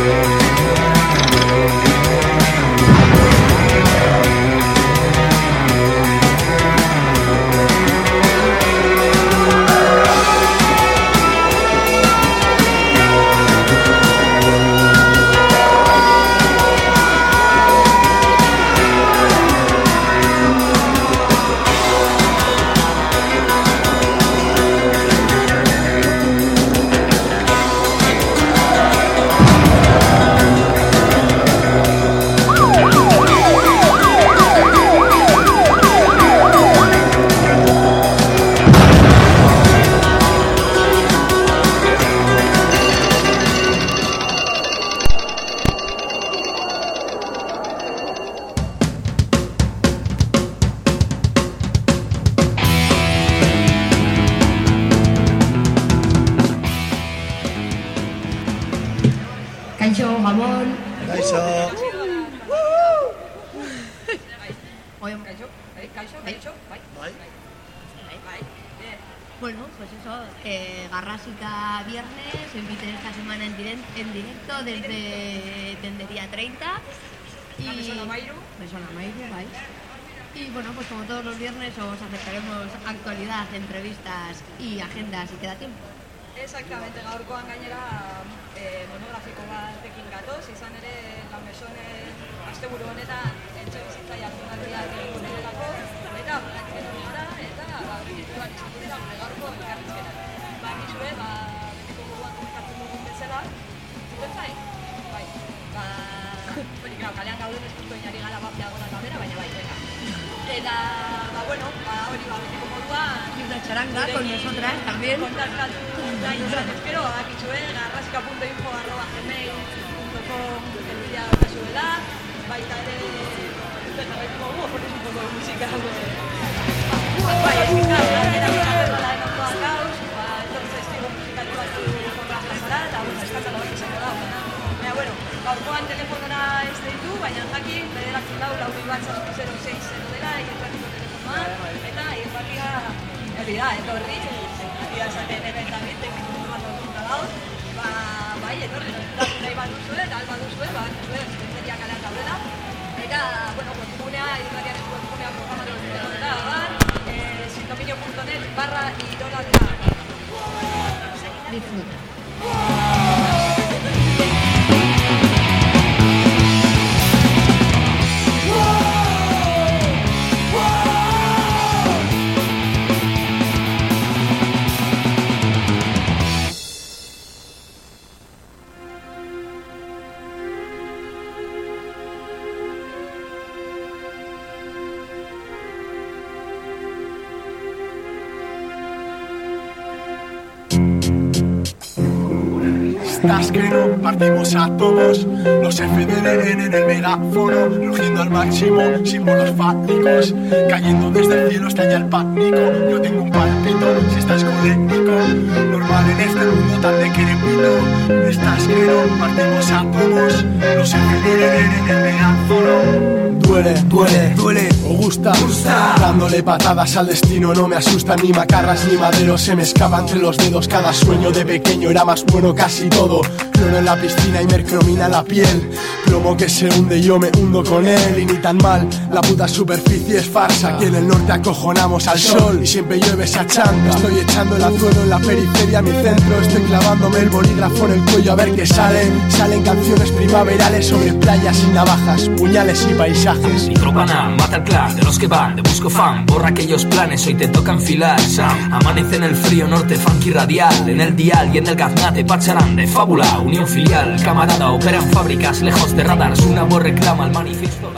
Yeah. bueno, pues Webcunea, Editorial es Webcunea, programa de la Agar, eh, sindominio.net barra y editorial Disfruta. Estás que no. Partimos a todos Los FDN en el megáfono Rugiendo al máximo, símbolos fálicos Cayendo desde el cielo estalla el pánico. Yo tengo un palpito, si estás coléctico Normal en este mundo tan de crepito Estás que no. Partimos a todos Los FDN en el megáfono. Duele, duele, duele, o gusta, gusta. Dándole patadas al destino no me asustan Ni macarras ni maderos se me escapa entre los dedos Cada sueño de pequeño era más bueno casi todo Cloro en la piscina y mercromina la piel. Plomo que se hunde yo me hundo con él. Y ni tan mal, la puta superficie es farsa. Aquí en el norte acojonamos al sol Y siempre llueve esa chanta. Estoy echando el azuelo en la periferia, mi centro. Estoy clavándome el bolígrafo en el cuello a ver qué salen Salen canciones primaverales sobre playas y navajas Puñales y paisajes. Micropana, mata el clan de los que van de busco fan, borra aquellos planes, hoy te toca enfilar. Sam. Amanece en el frío norte, funky radial, en el dial y en el gaznate pacharán de fábula, unión filial, camarada, operan fábricas lejos de radars, una voz reclama el manifiesto.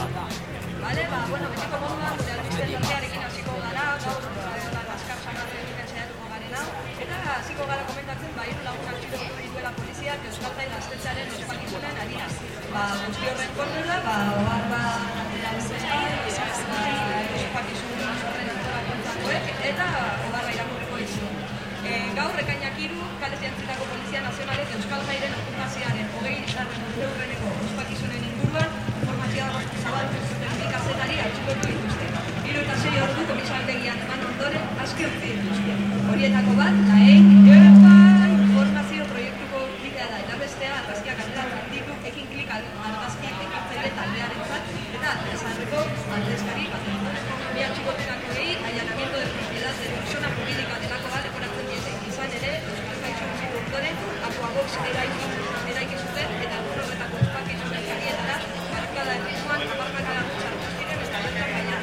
Bi atxilotuakoei allanamiento de propiedad de persona jurídica delako bat leporatzen diete. Izan ere, Euskal Gaixo Bizitu ondoren, Aquabox eraiki, eraiki zuten eta egun horretako ospakizun elkarrietara barrikada erritmoan amarkada sartu ziren eta bertan baina.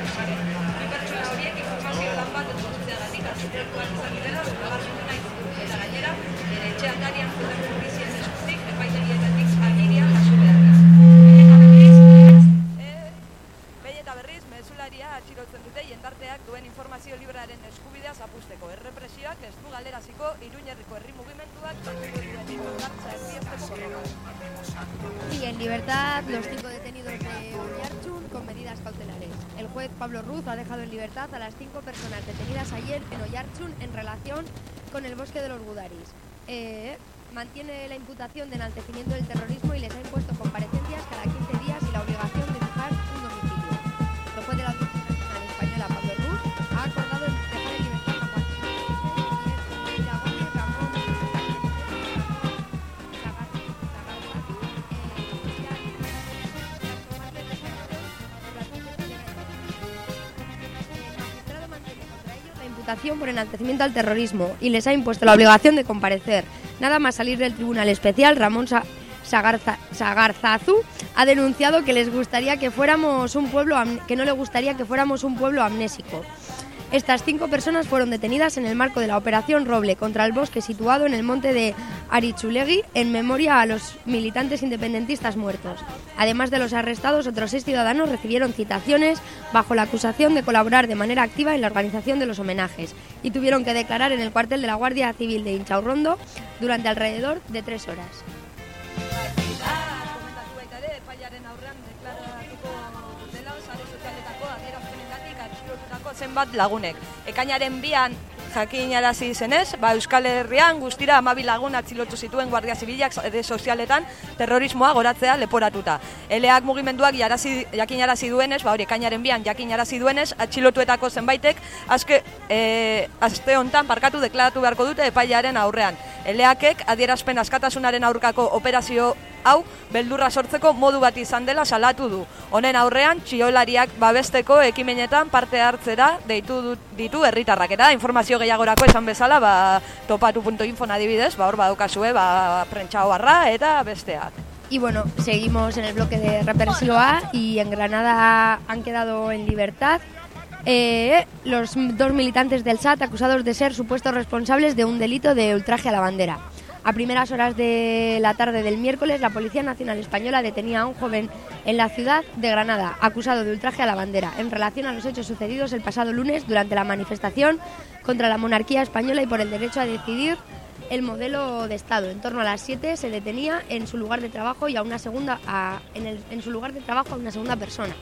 Bi pertsona horiek informazio lan bat etortzeagatik atxilotuak izan direla. Eta gainera, etxe atarian zuten libertad a las cinco personas detenidas ayer en Oyarzun en relación con el bosque de los Gudaris. Eh, mantiene la imputación de enaltecimiento del terrorismo y les ha impuesto comparecencias cada 15 días por enaltecimiento al terrorismo y les ha impuesto la obligación de comparecer. Nada más salir del Tribunal Especial, Ramón Sa- Sagarza- Sagarzazu ha denunciado que les gustaría que fuéramos un pueblo que no le gustaría que fuéramos un pueblo amnésico. Estas cinco personas fueron detenidas en el marco de la Operación Roble contra el bosque situado en el monte de Arichulegui en memoria a los militantes independentistas muertos. Además de los arrestados, otros seis ciudadanos recibieron citaciones bajo la acusación de colaborar de manera activa en la organización de los homenajes y tuvieron que declarar en el cuartel de la Guardia Civil de Inchaurrondo durante alrededor de tres horas. Zenbat lagunek. Ekainaren bian jakinarazi zenez, ba, Euskal Herrian guztira amabi lagun atxilotu zituen Guardia Zibilak sare sozialetan terrorismoa goratzea leporatuta. Eleak mugimenduak jarazi, jakinarazi duenez, ba, hori ekainaren bian jakinarazi duenez, atxilotuetako zenbaitek azke, e, aste hontan parkatu deklaratu beharko dute epailearen aurrean. Eleakek adierazpen askatasunaren aurkako operazio hau beldurra sortzeko modu bat izan dela salatu du. Honen aurrean txiolariak babesteko ekimenetan parte hartzera deitu ditu herritarrak eta informazio gehiagorako esan bezala ba adibidez, ba hor ba prentsa barra eta besteak. Y bueno, seguimos en el bloque de represiva y en Granada han quedado en libertad eh, los dos militantes del SAT acusados de ser supuestos responsables de un delito de ultraje a la bandera. A primeras horas de la tarde del miércoles, la Policía Nacional Española detenía a un joven en la ciudad de Granada, acusado de ultraje a la bandera, en relación a los hechos sucedidos el pasado lunes durante la manifestación contra la monarquía española y por el derecho a decidir el modelo de Estado. En torno a las 7 se detenía en su lugar de trabajo y a una segunda a- en, su lugar de trabajo a una segunda persona.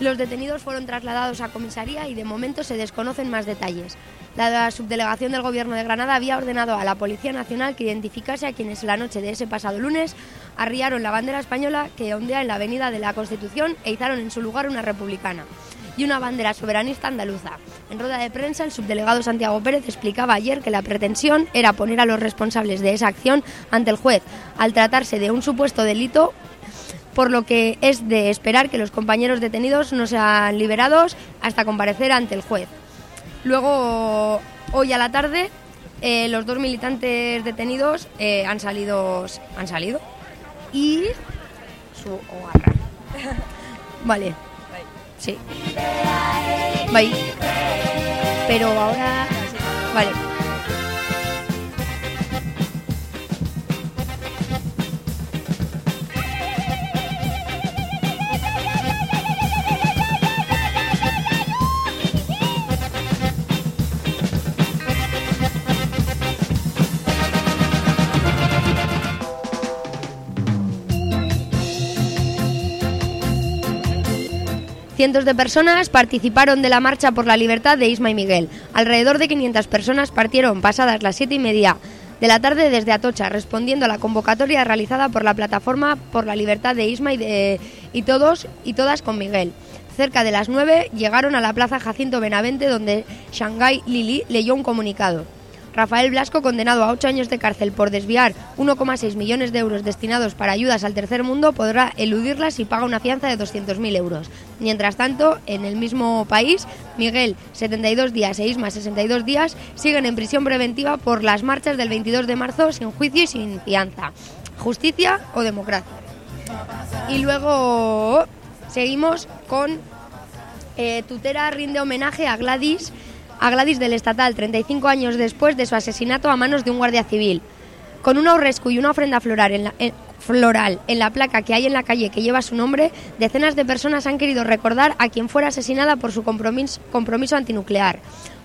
Los detenidos fueron trasladados a comisaría y de momento se desconocen más detalles. La subdelegación del Gobierno de Granada había ordenado a la Policía Nacional que identificase a quienes la noche de ese pasado lunes arriaron la bandera española que ondea en la Avenida de la Constitución e izaron en su lugar una republicana y una bandera soberanista andaluza. En rueda de prensa, el subdelegado Santiago Pérez explicaba ayer que la pretensión era poner a los responsables de esa acción ante el juez, al tratarse de un supuesto delito por lo que es de esperar que los compañeros detenidos no sean liberados hasta comparecer ante el juez. Luego, hoy a la tarde, eh, los dos militantes detenidos eh, han salido han salido y su hogar. Vale. Sí. Bye. Pero ahora vale. Cientos de personas participaron de la marcha por la libertad de Isma y Miguel. Alrededor de 500 personas partieron pasadas las siete y media de la tarde desde Atocha, respondiendo a la convocatoria realizada por la plataforma por la libertad de Isma y, de, y todos y todas con Miguel. Cerca de las 9 llegaron a la plaza Jacinto Benavente donde Shanghai Lili leyó un comunicado. Rafael Blasco, condenado a ocho años de cárcel por desviar 1,6 millones de euros destinados para ayudas al tercer mundo, podrá eludirlas si paga una fianza de 200.000 euros. Mientras tanto, en el mismo país, Miguel, 72 días e Isma, 62 días, siguen en prisión preventiva por las marchas del 22 de marzo sin juicio y sin fianza. ¿Justicia o democracia? Y luego seguimos con eh, Tutera rinde homenaje a Gladys, a Gladys del Estatal, 35 años después de su asesinato a manos de un guardia civil. Con un aurrescu y una ofrenda floral en, la, en- floral en la placa que hay en la calle que lleva su nombre, decenas de personas han querido recordar a quien fuera asesinada por su compromiso, antinuclear.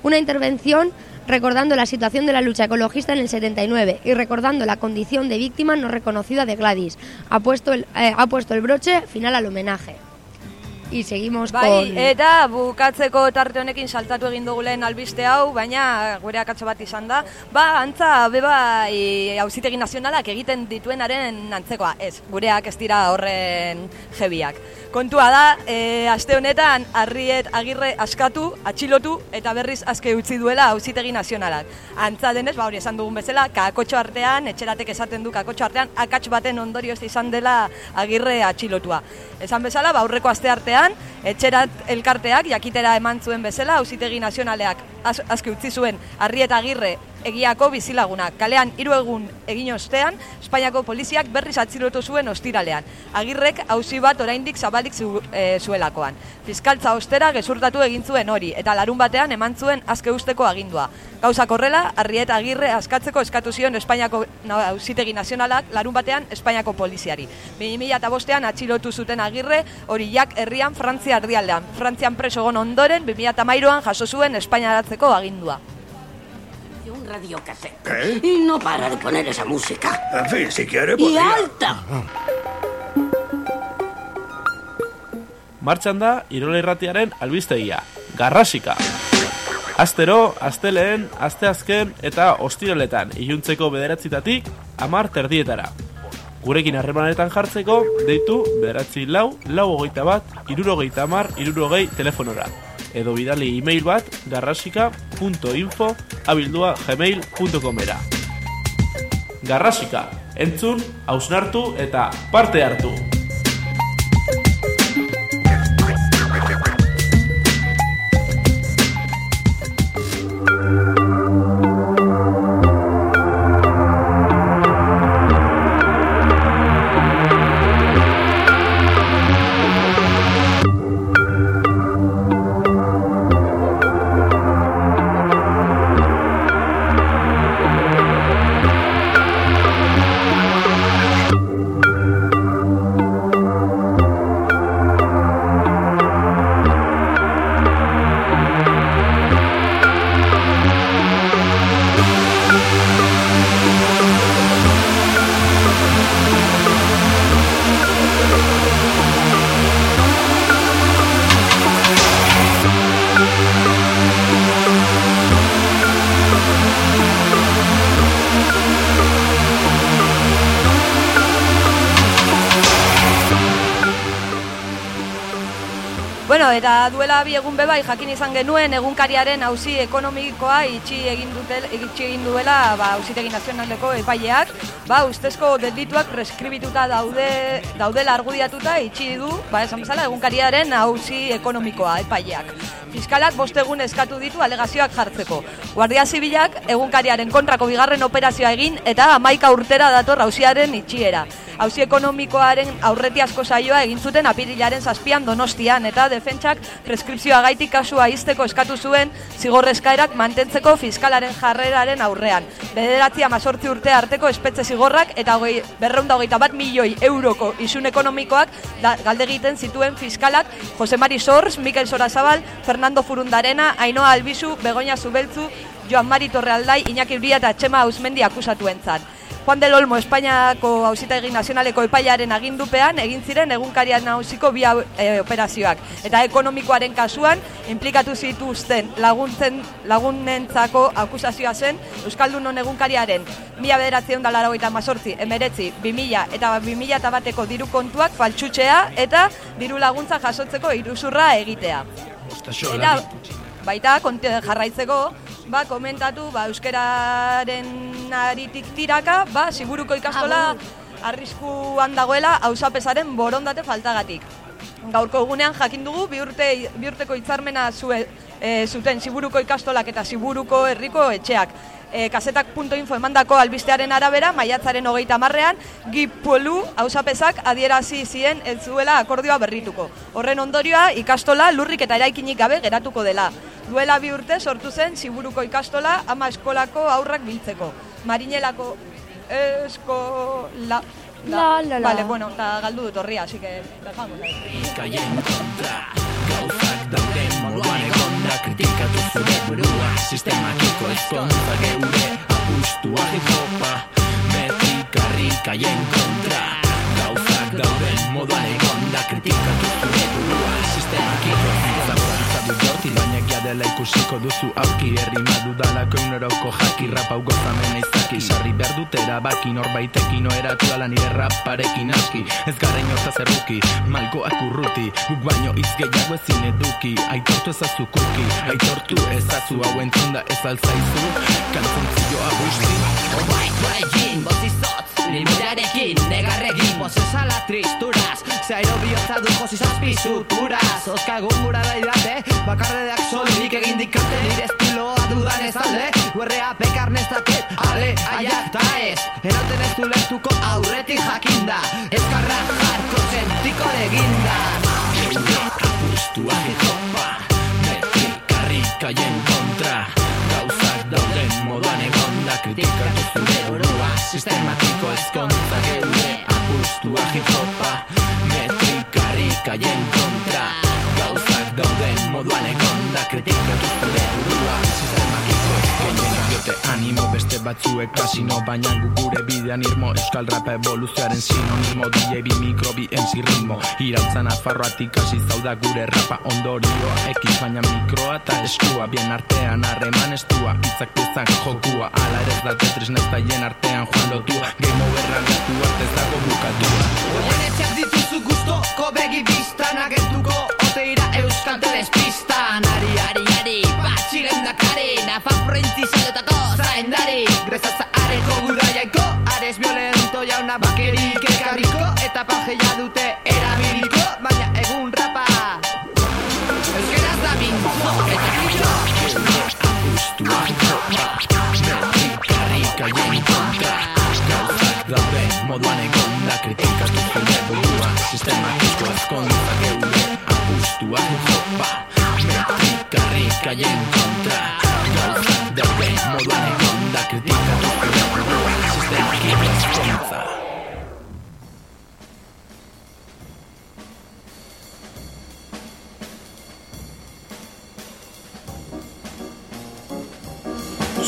Una intervención recordando la situación de la lucha ecologista en el 79 y recordando la condición de víctima no reconocida de Gladys. Ha puesto eh, ha puesto el broche final al homenaje. Y seguimos Bai, con... eta bukatzeko tarte honekin saltatu egin dugu lehen albiste hau, baina gure akatso bat izan da. Ba, antza, beba, hauzitegi nazionalak egiten dituenaren antzekoa. Ez, gureak ez dira horren jebiak. Kontua da, e, aste honetan, arriet agirre askatu, atxilotu, eta berriz azke utzi duela hauzitegi nazionalak. Antza denez, ba hori esan dugun bezala, kakotxo artean, etxeratek esaten du kakotxo artean, akats baten ondorioz izan dela agirre atxilotua. Esan bezala, ba aurreko aste artean, etxerat elkarteak jakitera eman zuen bezala, hauzitegi nazionaleak az, azke utzi zuen arrieta agirre egiako bizilagunak. Kalean hiru egun egin ostean, Espainiako poliziak berriz atzilotu zuen ostiralean. Agirrek auzi bat oraindik zabalik zu, e, zuelakoan. Fiskaltza ostera gezurtatu egin zuen hori, eta larun batean eman zuen azke usteko agindua. Gauzak horrela, Arrieta Agirre askatzeko eskatu zion Espainiako na- auzitegi nazionalak larun batean Espainiako poliziari. 2005ean atxilotu zuten Agirre hori jak herrian Frantzia erdialdean. Frantzian preso egon ondoren 2013an jaso zuen Espainiaratzeko agindua. Un radiocassette. ¿Qué? Y no para de poner esa música. En fin, si quiere, ¡Y podría. alta! Martxan da Irola Irratiaren albistegia, Garrasika. Astero, asteleen, asteazken eta ostiraletan iluntzeko bederatzitatik amar terdietara. Gurekin harremanetan jartzeko, deitu bederatzi lau, lau hogeita bat, irurogeita amar, irurogei telefonora. Edo bidali e-mail bat garrasika.info abildua gmail.com era. Garrasika, entzun, hausnartu eta parte hartu. Bueno, bi egun bebai jakin izan genuen egunkariaren auzi ekonomikoa itxi egin dutel, itxi egin duela ba auzitegi nazionaleko epaileak, ba ustezko delituak preskribituta daude daudela argudiatuta itxi du, ba esan bezala egunkariaren auzi ekonomikoa epaileak. Fiskalak bost egun eskatu ditu alegazioak jartzeko. Guardia Zibilak egunkariaren kontrako bigarren operazioa egin eta hamaika urtera dator auziaren itxiera. Auzi ekonomikoaren aurretiazko saioa egin zuten apirilaren zazpian donostian eta defentsak preskripzioa gaitik kasua izteko eskatu zuen zigorrezkaerak mantentzeko fiskalaren jarreraren aurrean. Bederatzi amazortzi urte arteko espetze zigorrak eta hogei, berreunda hogeita bat milioi euroko isun ekonomikoak da, galde egiten zituen fiskalak Jose Mari Sors, Mikel Sorazabal, Fernando Furundarena, Ainoa Albizu, Begoña Zubeltzu, Joan Mari Torrealdai, Iñaki Uria eta Txema Ausmendi akusatuentzat. Juan del Olmo Espainiako Auzitegi Nazionaleko epailearen agindupean egin ziren egunkarian nausiko bi e, operazioak eta ekonomikoaren kasuan implikatu zituzten laguntzen lagunentzako akusazioa zen Euskaldunon egunkariaren mila bederatzion da laragoita mazortzi, emeretzi, bimila eta bimila eta bateko diru kontuak faltsutzea eta diru laguntza jasotzeko iruzurra egitea. Eta, Baita, konti jarraitzeko, ba, komentatu, ba, euskararen aritik tiraka, ba, Siburuko ikastola arriskuan dagoela hausapesaren borondate faltagatik. Gaurko egunean jakin dugu bi, urte, bi urteko hitzarmena zue, e, zuten Siburuko ikastolak eta Siburuko herriko etxeak. E, kasetak.info emandako albistearen arabera, maiatzaren hogeita marrean, Gipolu hausapesak adierazi zien ez zuela akordioa berrituko. Horren ondorioa ikastola lurrik eta eraikinik gabe geratuko dela. Duela bi urte sortu zen Siburuko ikastola ama eskolako aurrak biltzeko. Marinelako eskola... La, la, la. Vale, bueno, eta galdu dut horria, así que... dejamos kontra Gauzak dauden moduan egonda Kritikatu zure burua Sistemakiko ezkontza geure Apustua hip-hopa Beti karrikaien kontra Gauzak dauden moduan egonda Kritikatu zure burua Sistemakiko ezkontza Zabor jorti baina gia dela ikusiko duzu aurki. Herri madudalako uneroko jaki Rapau gozamena izaki Sarri behar dut erabaki norbaitekin Oeratu ala nire raparekin aski. Ez gara inortaz erruki Malgoak urruti. Guk baino gehiago ezin eduki. Aitortu ezazu kuki Aitortu ezazu. Hau entzunda ez alzaizu Kantzontzioa busti Obaiko egin, bozizotz, limitarekin, negarregin Bozezala tristuraz, zairo bihotza du josi zazpi suturaz Oskagun gura daidate, bakarredeak solik egin dikate. Nire estiloa dudan ez alde, guerrea pekar nezaket Ale, aia, ta ez, eroten ez du lehtuko aurretik jakinda. Ezkarra jarko sentiko de ginda Apustua hip-hopa Beti karrikaien kontra. Gauzak dauden moduan egonda Kritikatu zure burua. Sistematiko Kritikatu zure burua Sistematiko ezkontza diote animo beste batzuek kasino Baina gu gure bidean irmo Euskal rapa evoluzioaren sinonimo DJ bi mikro bi MC ritmo Irautza nafarroatik hasi zauda gure rapa ondorioa Ekiz baina mikroa eta eskua Bien artean harreman estua Itzak piezak jokua Ala ere ez da tetris nestaien artean joan lotua Game over rangatu arte ez dago bukatua Oienetxeak dituzu guztoko begi biztan agertuko Oteira euskal telespistan Ari, prointzi saiotako zaindari. Grezaza areko gudaiaiko Ares violento jauna bakerik ekarriko Eta pajeia dute erabiliko Baina egun rapa. Euskeraz da mintzo Eta kito Apustua hip-hopa Beti karrikaien kontra Gauzak dauden moduan egonda Kritikatu zure burua Sistematiko ezkontza geure Apustua. Hip-hopa Beti karrikaien kontra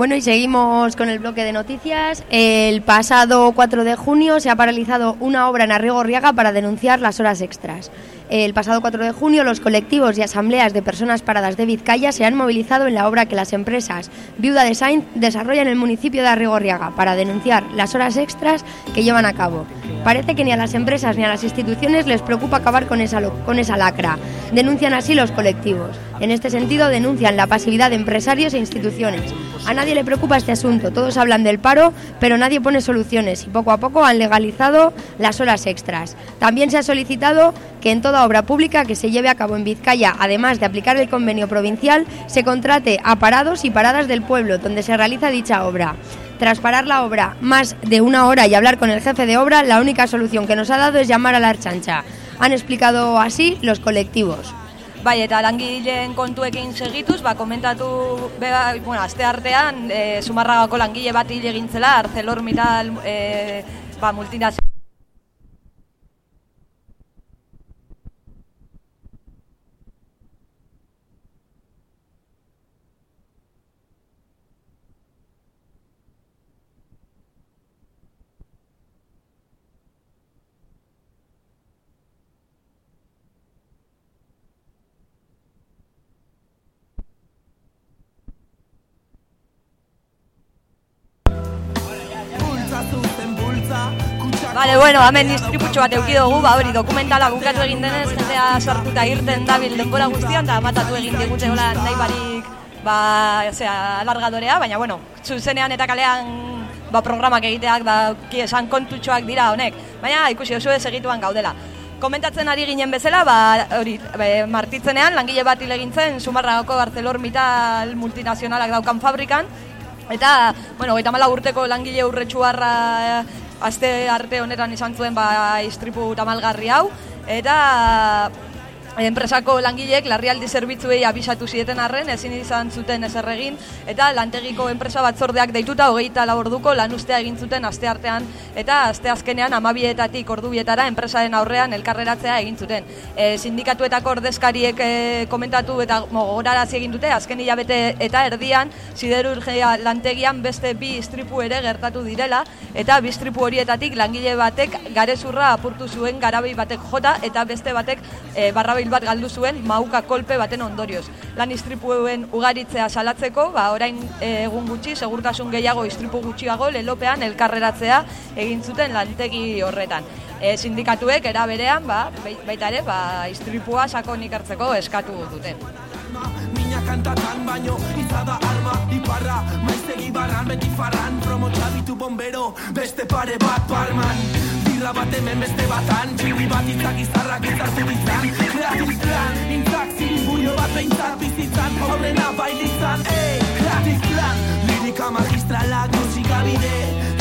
Bueno, y seguimos con el bloque de noticias. El pasado 4 de junio se ha paralizado una obra en Arrigorriaga para denunciar las horas extras. El pasado 4 de junio los colectivos y asambleas de personas paradas de Vizcaya se han movilizado en la obra que las empresas Viuda Design desarrollan en el municipio de Arrigorriaga para denunciar las horas extras que llevan a cabo. Parece que ni a las empresas ni a las instituciones les preocupa acabar con esa, con esa lacra. Denuncian así los colectivos. En este sentido denuncian la pasividad de empresarios e instituciones. A nadie le preocupa este asunto, todos hablan del paro, pero nadie pone soluciones y poco a poco han legalizado las horas extras. También se ha solicitado que en toda obra pública que se lleve a cabo en Vizcaya, además de aplicar el convenio provincial, se contrate a parados y paradas del pueblo donde se realiza dicha obra. Tras parar la obra más de una hora y hablar con el jefe de obra, la única solución que nos ha dado es llamar a la archancha. Han explicado así los colectivos. Bai, eta langileen kontuekin segituz, ba, komentatu, beba, bueno, aste artean, e, Zumarragako langile bat hil egin zela, ArcelorMittal e, ba, multinazio bueno, hemen distributxo bat euki dugu, ba hori dokumentala bukatu egin denez, jendea sartuta irten dabil denbora guztian, eta matatu egin digute hola nahi barik, ba, osea, alargadorea, baina bueno, zuzenean eta kalean ba, programak egiteak, ba, esan kontutxoak dira honek, baina ikusi oso ez egituan gaudela. Komentatzen ari ginen bezala, ba, hori, be, martitzenean, langile bat hil egin zen, Sumarragako ArcelorMittal multinazionalak daukan fabrikan, Eta, bueno, gaita mala urteko langile urretxuarra aste arte honetan izan zuen ba, istripu tamalgarri hau. Eta enpresako langileek larrialdi zerbitzuei abisatu zieten arren, ezin izan zuten egin, eta lantegiko enpresa batzordeak deituta hogeita laborduko lan ustea egin zuten aste artean, eta aste azkenean amabietatik ordubietara enpresaren aurrean elkarreratzea egin zuten. E, sindikatuetako ordezkariek e, komentatu eta gogorarazi egin dute, azken hilabete eta erdian, siderurgia lantegian beste bi istripu ere gertatu direla, eta bi istripu horietatik langile batek garezurra apurtu zuen garabi batek jota, eta beste batek e, barrabil bat galdu zuen mauka kolpe baten ondorioz. Lan istripuen ugaritzea salatzeko, ba, orain e, egun gutxi, segurtasun gehiago istripu gutxiago, lelopean elkarreratzea egin zuten lantegi horretan. E, sindikatuek era berean, ba, bai- baita ere, ba, istripua sakonik hartzeko eskatu duten. Mina kantatan baino izada arma iparra Maizegi barran beti farran Promo bombero beste pare bat barman Birra bat hemen beste batan. Txirri bat izak izarrak izartu ditzan. Kreativ plan, intzak zirimbuio bat behintzat bizitzan. Aurrena bailitzan, ey, kreativ plan Lirika magistralak musika bide.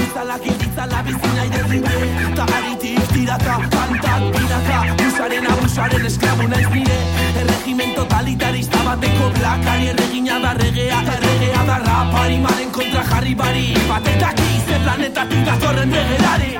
Itzalak itzala bizina iderribe Ta aritik tiraka, kantak binaka. Busaren abusaren esklabu naiz nire. Erregimen totalitarista bateko blakari. Erregina da regea, erregea da rapari. Maren kontra jarri bari. Batetak ize planetatik datorren begerari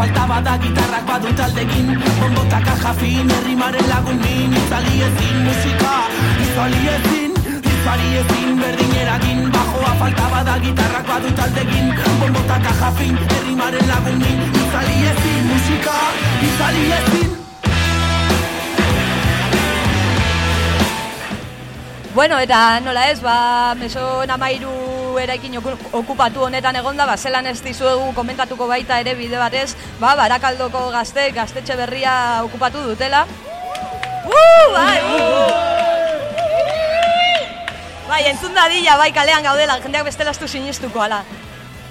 falta bada gitarrak badu taldegin Bombotaka jafin herrimaren lagun min. Itzali ezin musika Itzali ezin Gizari ezin berdinerakin Bajoa falta bada gitarrak badu taldegin Bombotaka jafin herrimaren lagun min. Itzali ezin musika Itzali ezin Bueno, eta nola ez, ba, meso namairu eraikin oku- okupatu honetan egonda, ba, zelan ez dizuegu komentatuko baita ere bide batez, ba, barakaldoko gazte, gaztetxe berria okupatu dutela. Uh, bai! Bai, entzun dadila, bai, kalean gaudela, jendeak bestela ez du sinistuko, ala.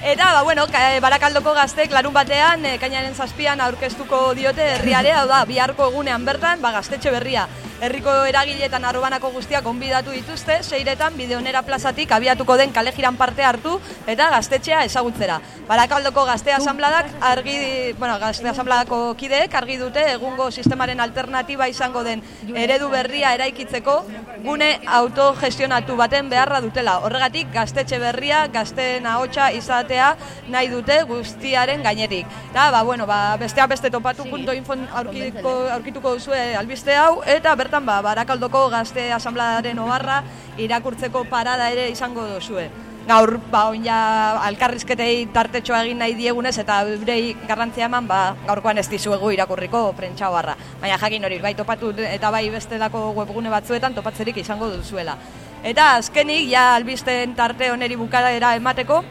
Eta, ba, bueno, ka- barakaldoko gaztek larun batean, e, kainaren zazpian aurkeztuko diote herriare, hau da, biharko egunean bertan, ba, gaztetxe berria. Herriko eragiletan arrobanako guztiak onbidatu dituzte, seiretan bideonera plazatik abiatuko den kalejiran parte hartu eta gaztetxea ezagutzera. Barakaldoko gazte asambladak argi, bueno, gazte asambladako kideek argi dute egungo sistemaren alternatiba izango den eredu berria eraikitzeko gune autogestionatu baten beharra dutela. Horregatik gaztetxe berria, gazteen ahotsa izatea nahi dute guztiaren gainetik. Eta, ba, bueno, ba, besteak beste topatu.info aurkituko, aurkituko duzue albiste hau, eta bertan, ba, barakaldoko gazte asambladaren oharra irakurtzeko parada ere izango duzue. Gaur, ba, oin ja, alkarrizketei tartetxoa egin nahi diegunez, eta eurei garrantzia eman, ba, gaurkoan ez dizuegu irakurriko prentsa oharra. Baina jakin hori, bai topatu eta bai bestelako webgune batzuetan topatzerik izango duzuela. Eta azkenik, ja albisten tarte oneri bukadera emateko,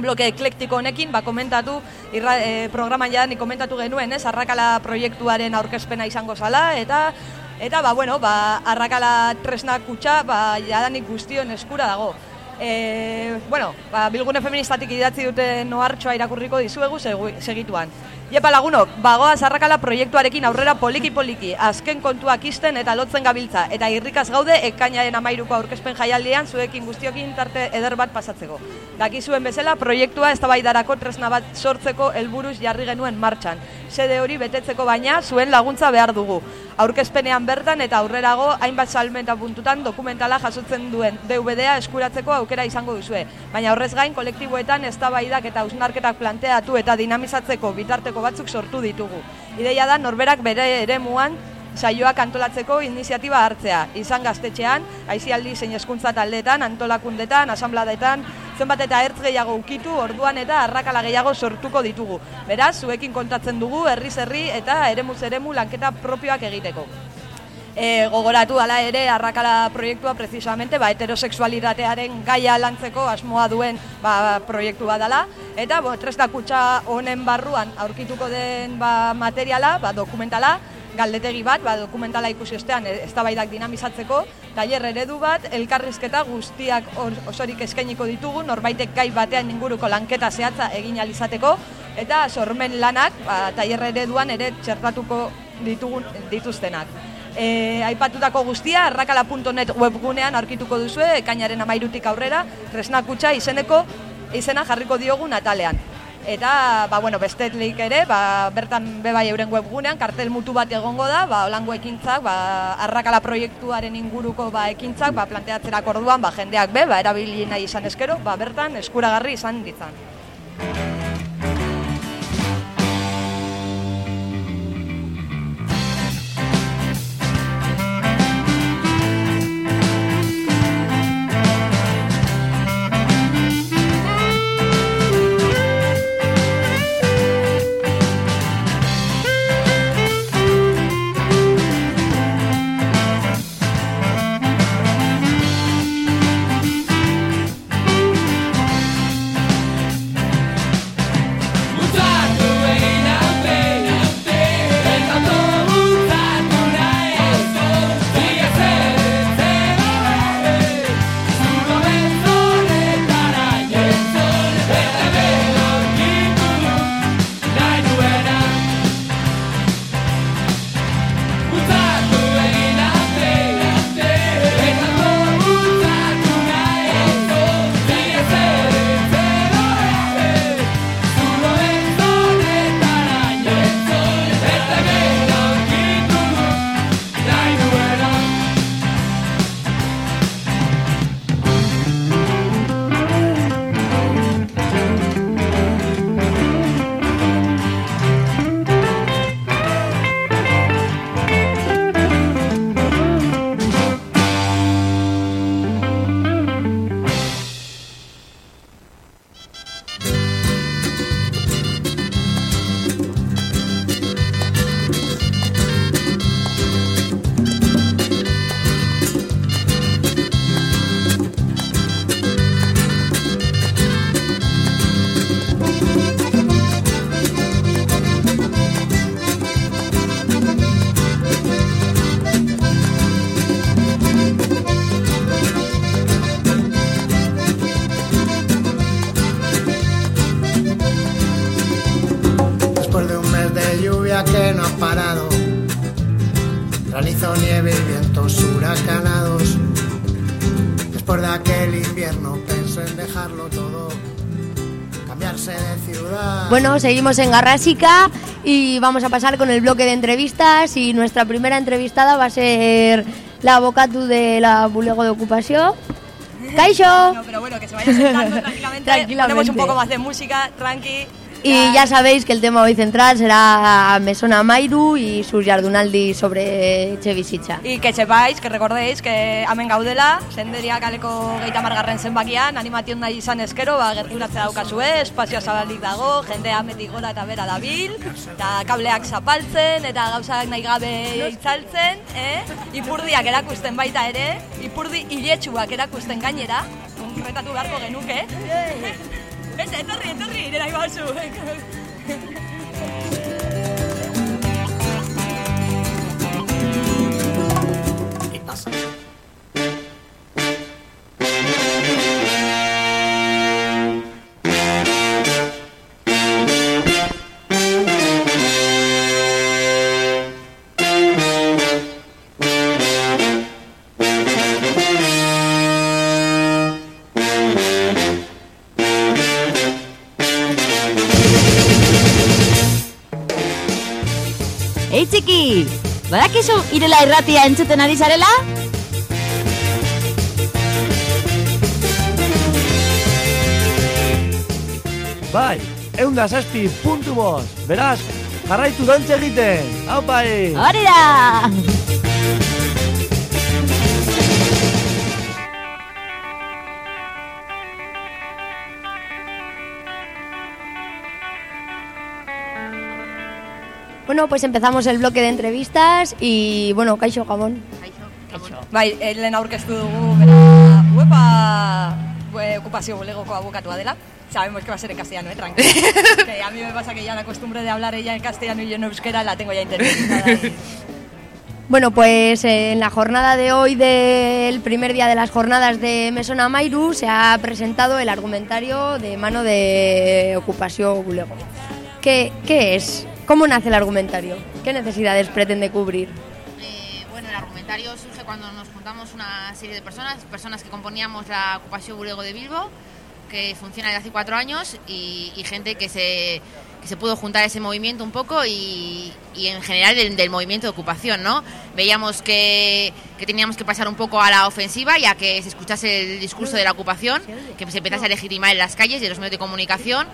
bloke eklektiko honekin, ba, komentatu, irra, e, programan jadanik komentatu genuen, ez, arrakala proiektuaren aurkezpena izango zala, eta eta, ba, bueno, ba, arrakala tresna kutsa, ba, jadanik guztion eskura dago. E, bueno, ba, bilgune feministatik idatzi dute noartxoa irakurriko dizuegu segituan. Iepa lagunok, bagoa zarrakala proiektuarekin aurrera poliki-poliki, azken kontuak isten eta lotzen gabiltza, eta irrikaz gaude ekainaren amairuko aurkezpen jaialdian zuekin guztiokin tarte eder bat pasatzeko. Dakizuen bezala, proiektua eztabaidarako tresna bat sortzeko helburuz jarri genuen martxan. Sede hori betetzeko baina zuen laguntza behar dugu. Aurkezpenean bertan eta aurrerago hainbat salmenta puntutan dokumentala jasotzen duen DVD-a eskuratzeko aukera izango duzue. Baina horrez gain kolektiboetan eztabaidak eta ausnarketak planteatu eta dinamizatzeko bitarteko batzuk sortu ditugu. Ideia da norberak bere eremuan saioak antolatzeko iniziatiba hartzea. Izan gaztetxean, aizialdi zein hezkuntza taldeetan, antolakundetan, asanbladetan, zenbat eta ertz gehiago ukitu, orduan eta arrakala gehiago sortuko ditugu. Beraz, zuekin kontatzen dugu, herriz herri eta eremuz eremu lanketa propioak egiteko. E, gogoratu ala ere arrakala proiektua precisamente ba, heterosexualitatearen gaia lantzeko asmoa duen ba, proiektua dela eta bo, tresna kutsa honen barruan aurkituko den ba, materiala, ba, dokumentala, galdetegi bat, ba, dokumentala ikusi ostean e, eztabaidak dinamizatzeko, tailer eredu bat, elkarrizketa guztiak or- osorik eskainiko ditugu, norbaitek gai batean inguruko lanketa zehatza egin izateko, eta sormen lanak, ba, tailer ereduan ere txertatuko ditugun dituztenak. E, aipatutako guztia, arrakala.net webgunean aurkituko duzue, ekainaren amairutik aurrera, resnakutxa izeneko izena jarriko diogun atalean. Eta, ba, bueno, bestetlik ere, ba, bertan bebai euren webgunean, kartel mutu bat egongo da, ba, olango ekintzak, ba, arrakala proiektuaren inguruko ba, ekintzak, ba, planteatzerak orduan, ba, jendeak be, ba, erabili nahi izan eskero, ba, bertan eskuragarri izan ditzan. Bueno, seguimos en Garrásica y vamos a pasar con el bloque de entrevistas y nuestra primera entrevistada va a ser la abocatu de la Bulego de Ocupación. ¡Caixo! No, pero bueno, que se vaya sentando tranquilamente. Tranquilamente. Ponemos un poco más de música, tranqui. Y ya sabéis que el tema hoy central será Mesona Mairu y sus jardunaldi sobre Chevisicha. Y que sepáis, que recordéis que hemen gaudela, senderia kaleko geita margarren zenbakian, animation nahi izan eskero, ba, gerturatzea daukazue, espazioa zabalik dago, jendea metik gora eta bera dabil, eta kableak zapaltzen, eta gauzak nahi gabe itzaltzen, eh? ipurdiak erakusten baita ere, ipurdi iletsuak erakusten gainera, konkretatu beharko genuke. Eh, e dai, torri, torri, dai, va su. E passa. Badakizu irela irratia entzuten ari zarela? Bai, eunda zazpi puntu bost. Beraz, Jarraitu dantxe egiten! Hau bai! Hori da! Bueno, pues empezamos el bloque de entrevistas y bueno, Kaixo Gabón. Bai, eh, lehen aurkeztu dugu, bera, uepa, okupazio bulegoko abokatua dela. Sabemos que va a ser en castellano, ¿eh? Tranquilo. que a mí me pasa que ya la costumbre de hablar ella en castellano y yo en euskera la tengo ya interiorizada. y- Bueno, pues eh, en la jornada de hoy del primer día de las jornadas de Mesona Mairu se ha presentado el argumentario de mano de Ocupación Bulego. ¿Qué, ¿Qué es? ¿Cómo nace el argumentario? ¿Qué necesidades pretende cubrir? Eh, bueno, el argumentario surge cuando nos juntamos una serie de personas, personas que componíamos la ocupación Burego de Bilbo, que funciona desde hace cuatro años, y, y gente que se, que se pudo juntar a ese movimiento un poco y, y en general del, del movimiento de ocupación, ¿no? Veíamos que, que teníamos que pasar un poco a la ofensiva, ya que se escuchase el discurso de la ocupación, que se empezase a legitimar en las calles y en los medios de comunicación.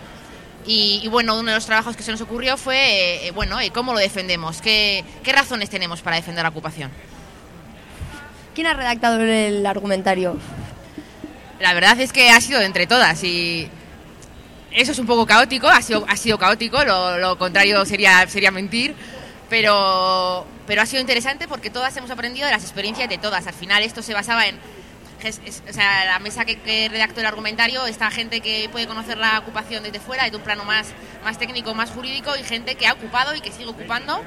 Y, y bueno, uno de los trabajos que se nos ocurrió fue, eh, eh, bueno, eh, ¿cómo lo defendemos? ¿Qué, ¿Qué razones tenemos para defender la ocupación? ¿Quién ha redactado el argumentario? La verdad es que ha sido de entre todas y eso es un poco caótico, ha sido, ha sido caótico, lo, lo contrario sería, sería mentir, pero, pero ha sido interesante porque todas hemos aprendido de las experiencias de todas. Al final esto se basaba en, es- la mesa que, que redactó el argumentario, está gente que puede conocer la ocupación desde fuera, desde un plano más, más técnico, más jurídico, y gente que ha ocupado y que sigue ocupando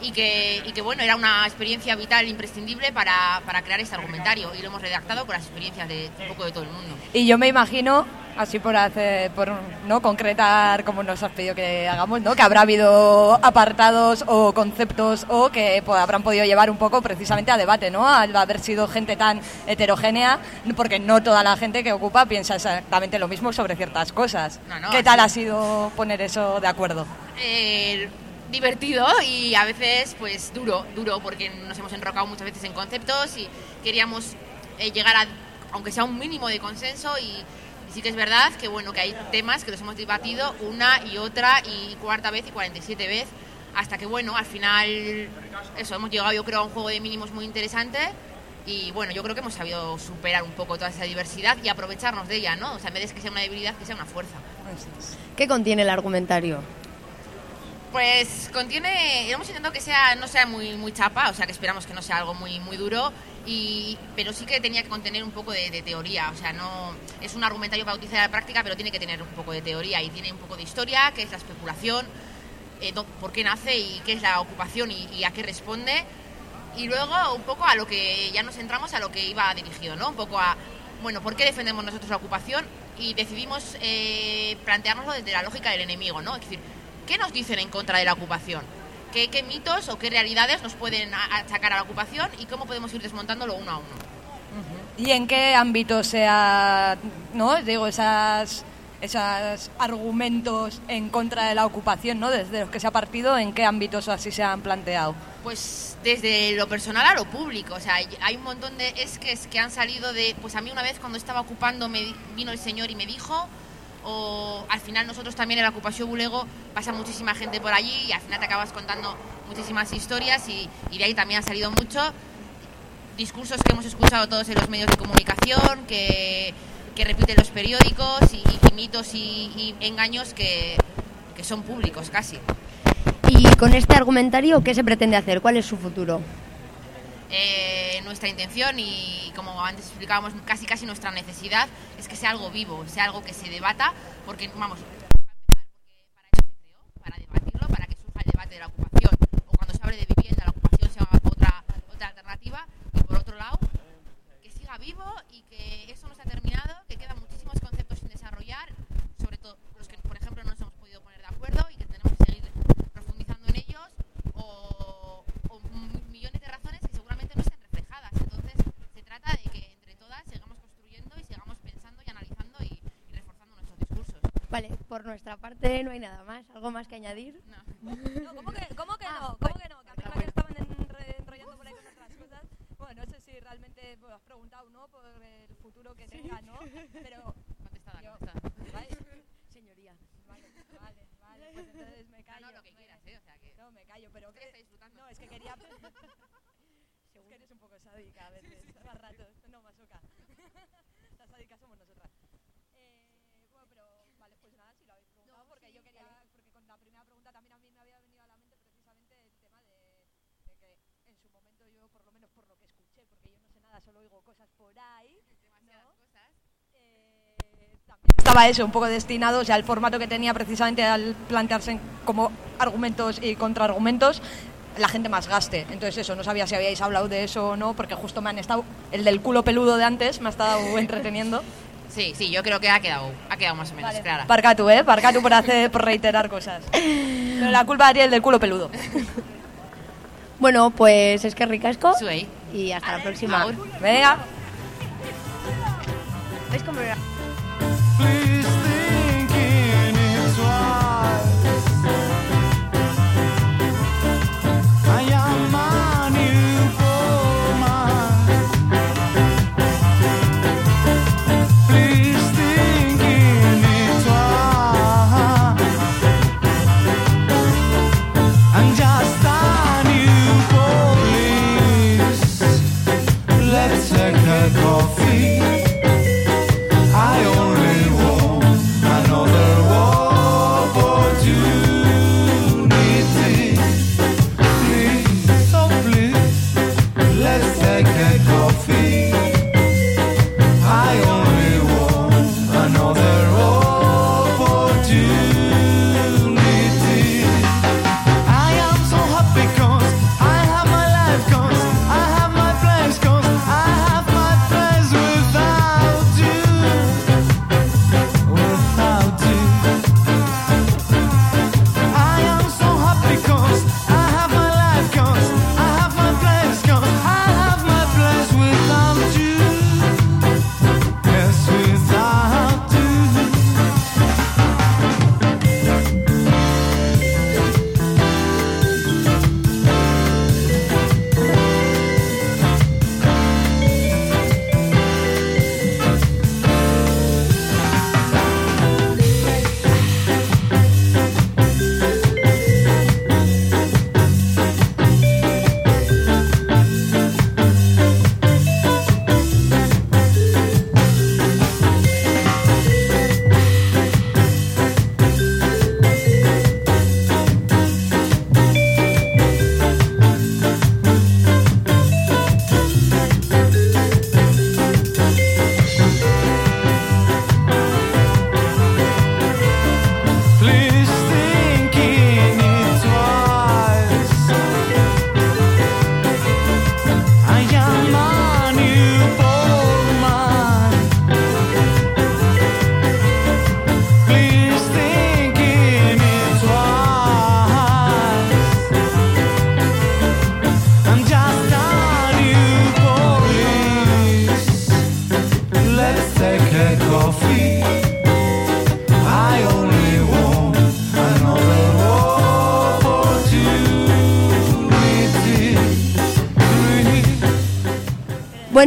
y que, y que bueno, era una experiencia vital imprescindible para, para crear este argumentario y lo hemos redactado con las experiencias de un poco de todo el mundo. Y yo me imagino, así por hacer, por no concretar como nos has pedido que hagamos, ¿no? Que habrá habido apartados o conceptos o que pues, habrán podido llevar un poco precisamente a debate, ¿no? Al haber sido gente tan heterogénea, porque no toda la gente que ocupa piensa exactamente lo mismo sobre ciertas cosas. No, no, ¿Qué tal ha sido poner eso de acuerdo? Eh, divertido y a veces pues duro, duro porque nos hemos enrocado muchas veces en conceptos y queríamos eh, llegar a, aunque sea un mínimo de consenso y, y sí que es verdad que bueno que hay temas que los hemos debatido una y otra y cuarta vez y 47 veces hasta que bueno al final eso hemos llegado yo creo a un juego de mínimos muy interesante y bueno yo creo que hemos sabido superar un poco toda esa diversidad y aprovecharnos de ella no o sea en vez de que sea una debilidad que sea una fuerza. ¿Qué contiene el argumentario? Pues contiene, hemos intentado que sea no sea muy muy chapa, o sea que esperamos que no sea algo muy muy duro, y, pero sí que tenía que contener un poco de, de teoría, o sea no es un argumentario para utilizar la práctica, pero tiene que tener un poco de teoría y tiene un poco de historia, que es la especulación, eh, por qué nace y qué es la ocupación y, y a qué responde, y luego un poco a lo que ya nos centramos a lo que iba dirigido, ¿no? Un poco a bueno, ¿por qué defendemos nosotros la ocupación? Y decidimos eh, planteárnoslo desde la lógica del enemigo, ¿no? Es decir, ¿qué nos dicen en contra de la ocupación? ¿Qué, qué mitos o qué realidades nos pueden achacar a la ocupación y cómo podemos ir desmontándolo uno a uno? ¿Y en qué ámbito se ha, no? Digo, esas, esos argumentos en contra de la ocupación, ¿no? Desde los que se ha partido, ¿en qué ámbitos así se han planteado? Pues desde lo personal a lo público, o sea, hay- un montón de esques que han salido de, pues a mí una vez cuando estaba ocupando me vino el señor y me dijo, o al final nosotros también en la ocupación Bulego pasa muchísima gente por allí y al final te acabas contando muchísimas historias y, de ahí también ha salido mucho discursos que hemos escuchado todos en los medios de comunicación, que, que repiten los periódicos y, y mitos y, y engaños que, que son públicos casi. ¿Y con este argumentario qué se pretende hacer? ¿Cuál es su futuro? Eh, nuestra intención y como antes explicábamos casi casi nuestra necesidad es que sea algo vivo, sea algo que se debata, porque vamos, para eso se creó, para debatirlo, para que surja el debate de la ocupación, o cuando se hable de vivienda, la ocupación sea otra, otra alternativa, y por otro lado, que siga vivo y que eso no se ha terminado, que quedan muchísimos conceptos sin desarrollar, sobre todo los que, por ejemplo, no nos hemos podido poner de acuerdo y que tenemos que seguir profundizando en ellos, o, o m- millones de razones que seguramente no estén reflejadas. Entonces, se trata de que entre todas sigamos construyendo y sigamos pensando y analizando y, y reforzando nuestros discursos. Vale, por nuestra parte no hay nada más. ¿Algo más que añadir? No. ¿Cómo que, cómo que no? ¿Cómo que no? Que a mí me estaban enrollando por ahí con otras cosas. Bueno, no sé si realmente pues, has preguntado, ¿no? Por el futuro que tenga, ¿no? Pero... Contestada, yo- contestada. ¿vale? señoría. Vale, vale, vale. Pues entonces me callo. No, lo que quieras, ¿eh? O sea que... No, me callo, pero que... está disfrutando. No, es que quería... es que eres un poco sádica a veces, más ratos. No, masoca. Las sádicas somos nosotras. Eh, bueno, pero... Vale, pues nada, si lo habéis preguntado, porque yo quería... Porque con también a mí me había venido a la mente precisamente el tema de, de que en su momento yo, por lo menos por lo que escuché, porque yo no sé nada, solo oigo cosas por ahí, Demasiadas cosas. eh, también estaba eso, un poco destinado, o sea, el formato que tenía precisamente al plantearse como argumentos y contraargumentos, la gente más gaste. Entonces eso, no sabía si habíais hablado de eso o no, porque justo me han estado, el del culo peludo de antes me ha estado entreteniendo. Sí, sí, yo creo que ha quedado, ha quedado más o menos clara. Parcatu, ¿eh? Parcatu por, hacer, por reiterar cosas. Pero la culpa haría el del culo peludo. Bueno, pues es que ricasco. Suey. Y hasta la próxima. Venga. ¿Veis cómo era?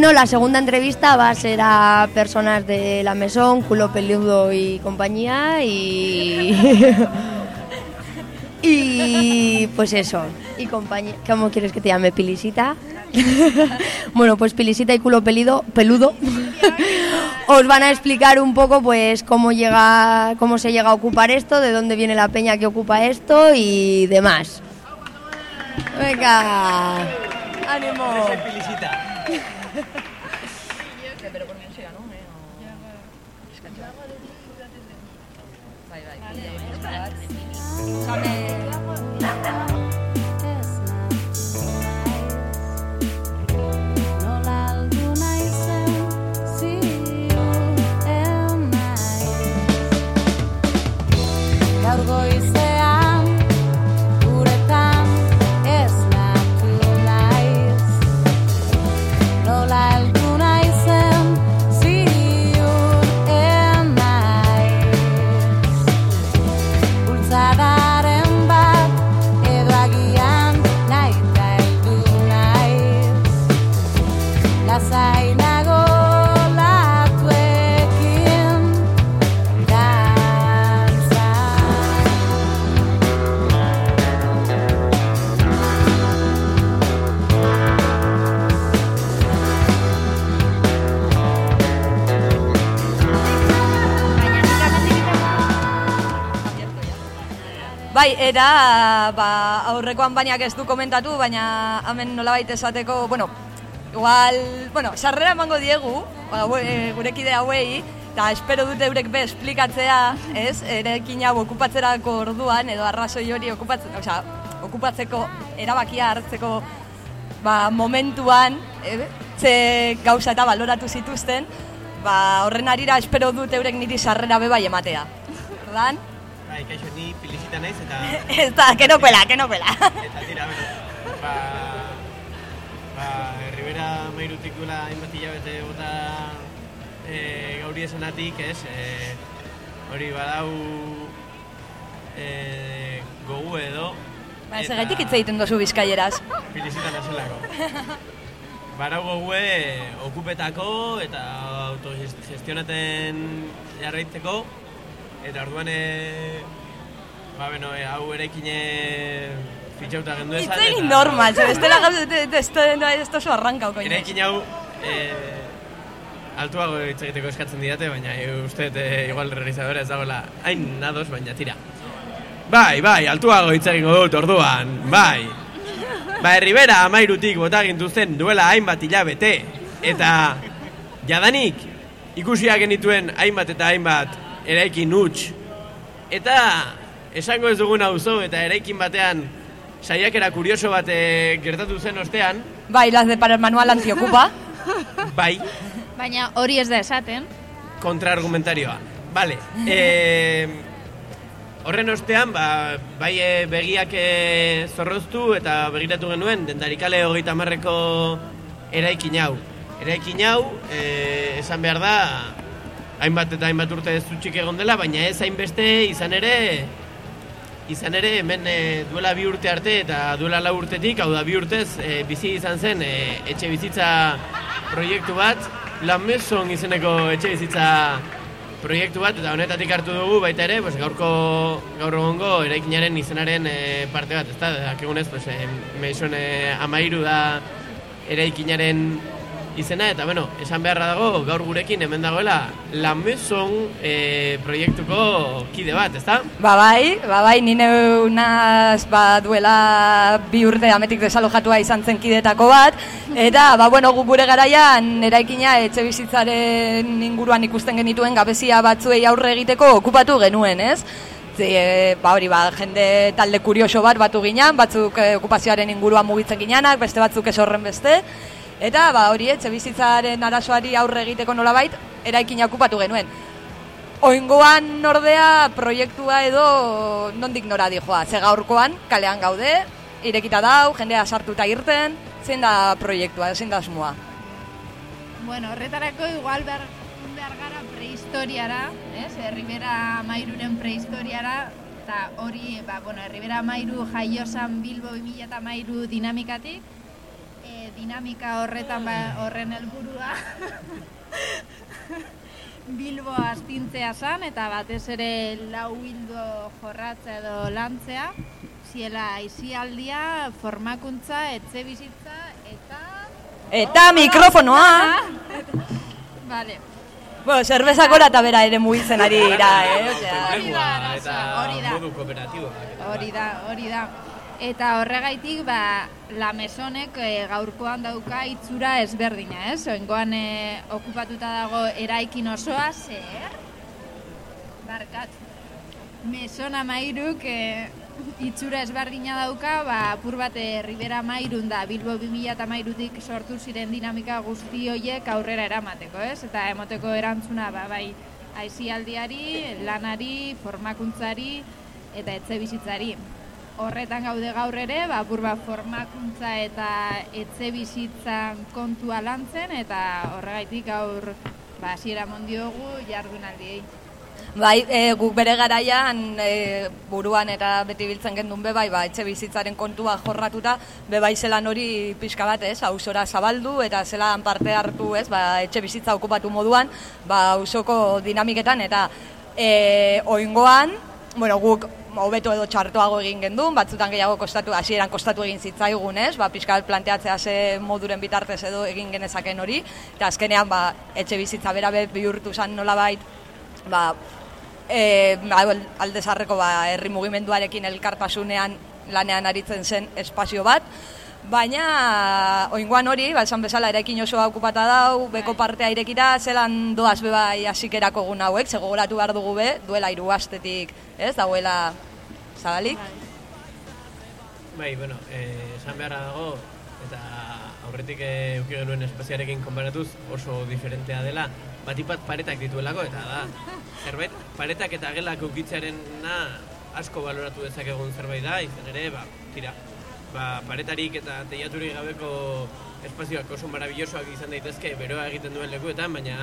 Bueno, la segunda entrevista va a ser a personas de la mesón, culo peludo y compañía y... y pues eso, y compañía... ¿Cómo quieres que te llame? ¿Pilisita? bueno, pues Pilisita y culo pelido, peludo os van a explicar un poco pues cómo llega cómo se llega a ocupar esto, de dónde viene la peña que ocupa esto y demás. Venga. Ánimo. Amen. Bai, era, ba, aurrekoan bainak ez du komentatu, baina hemen nolabait esateko, bueno, igual, bueno, sarrera emango diegu, ba, e, gurekide hauei, eta espero dute eurek be esplikatzea, ez, erekin hau okupatzerako orduan, edo arrazoi hori okupatzen, osea, okupatzeko, erabakia hartzeko, ba, momentuan, e, ze gauza eta baloratu zituzten, ba, horren arira espero dut eurek niri sarrera bebai ematea. Ordan, Bai, kaixo, ni pilisita naiz eta... ez da, que no pela, que no pela. Eta tira, bueno, ba... Ba, Rivera Mairutik duela hainbat hilabete bota e, gauri esanetik, ez? E, hori badau e, gogu edo... Ba, ez gaitik hitz egiten dozu bizkaieraz. Pilisita nazelako. Barau gogue okupetako eta autogestionaten jarraitzeko eta orduan e, ba, bueno, e, hau erekine fitxauta gendu esan. Hitz egin normal, ze bestela gauza, esto esto oso arranka koño. Erekin hau e, altuago hitz egiteko eskatzen didate, baina e, uste e, igual realizadora ez dagoela hain nados, baina tira. Bai, bai, altuago hitz egingo dut orduan, bai. Ba, Rivera amairutik bota gintuzten duela hainbat hilabete, eta jadanik ikusiak genituen hainbat eta hainbat eraikin huts. Eta esango ez dugun auzo eta eraikin batean saiakera kurioso bat eh, gertatu zen ostean, Bai, las de para el manual antiokupa. bai, Baina hori ez da esaten. kontraargumentarioa. Vale. E, horren ostean, ba, bai e, begiak e, zorroztu eta begiratu genuen dendarikale hogeita marreko eraikin hau. Eraikin hau, e, esan behar da, hainbat eta hainbat urte ez zutxik egon dela, baina ez hainbeste izan ere, izan ere hemen e, duela bi urte arte eta duela lau urtetik, hau da bi urtez, e, bizi izan zen e, etxe bizitza proiektu bat, La Maison izeneko etxe bizitza proiektu bat, eta honetatik hartu dugu baita ere, pues, gaurko gaur egongo eraikinaren izenaren e, parte bat, ezta? Dakigunez, pues, e, Maison e, amairu da eraikinaren izena, eta bueno, esan beharra dago, gaur gurekin hemen dagoela La Maison e, proiektuko kide bat, ezta? Ba bai, ba bai, nine unaz ba, duela bi urte ametik desalojatua izan zen kidetako bat, eta ba bueno, gu gure garaian eraikina etxe bizitzaren inguruan ikusten genituen gabezia batzuei aurre egiteko okupatu genuen, ez? E, ba hori, ba, jende talde kurioso bat batu ginean, batzuk e, okupazioaren inguruan mugitzen gineanak, beste batzuk ez horren beste, eta ba hori, etxe bizitzaren arazoari aurre egiteko nolabait, eraikina okupatu genuen. Oingoan ordea proiektua edo nondik nora dijoa. Ze gaurkoan kalean gaude, irekita dau, jendea sartuta irten, zein da proiektua, zein da asmoa. Bueno, horretarako igual behar, behar gara prehistoriara, ez? Rivera Mairuren prehistoriara, eta hori, ba, bueno, Rivera Mairu jaiosan Bilbo 2000 eta Mairu dinamikatik, dinamika horretan ba, horren helburua Bilbo astintzea zan, eta batez ere lau hildo jorratza edo lantzea, ziela aizialdia, formakuntza, etxe bizitza, eta... Eta mikrofonoa! Vale. Bueno, zerbeza gora eta bera ere mugitzen ari dira, eh? Hori da. modu kooperatiboa. Hori da, hori da. Eta horregaitik, ba, la mesonek e, gaurkoan dauka itxura ezberdina, ez? Oengoan e, okupatuta dago eraikin osoa, zer? Barkat. Mesona mairuk e, itxura ezberdina dauka, ba, apur bat e, Ribera mairun da, Bilbo 2000 eta mairutik sortu ziren dinamika guzti hoiek aurrera eramateko, ez? Eta emoteko erantzuna, ba, bai, aizialdiari, lanari, formakuntzari eta etxe bizitzari horretan gaude gaur ere, ba, apur bat formakuntza eta etxe bizitzan kontua lantzen, eta horregaitik gaur ba, hasiera mondiogu jardunaldiei. Bai, e, guk bere garaian e, buruan eta beti biltzen gendun bebai, ba, etxe bizitzaren kontua jorratuta, bebai zelan hori pixka bat, ez, hausora zabaldu eta zelan parte hartu, ez, ba, etxe bizitza okupatu moduan, ba, hausoko dinamiketan eta e, oingoan, bueno, guk hobeto edo txartoago egin gendun, batzutan gehiago kostatu, hasieran kostatu egin zitzaigun, ez? Ba, pixka planteatzea ze moduren bitartez edo egin genezaken hori, eta azkenean ba, etxe bizitza bera be bihurtu zan nolabait, ba, e, al- alde zarreko ba, herri mugimenduarekin elkartasunean lanean aritzen zen espazio bat, baina oingoan hori, ba, esan bezala eraikin osoa okupata dau, beko partea irekita, zelan doaz be bai hasikerako egun hauek, ze gogoratu behar dugu be, duela hiru astetik, ez, dauela zabalik. Bai, bueno, eh, esan beharra dago, eta aurretik eh, euki genuen espaziarekin konparatuz oso diferentea dela, batipat paretak dituelako, eta da, zerbait, paretak eta gelak ukitzearen asko baloratu dezakegun zerbait da, izan ere, ba, tira, ba, paretarik eta teiaturik gabeko espazioak oso marabillosoak izan daitezke beroa egiten duen lekuetan, baina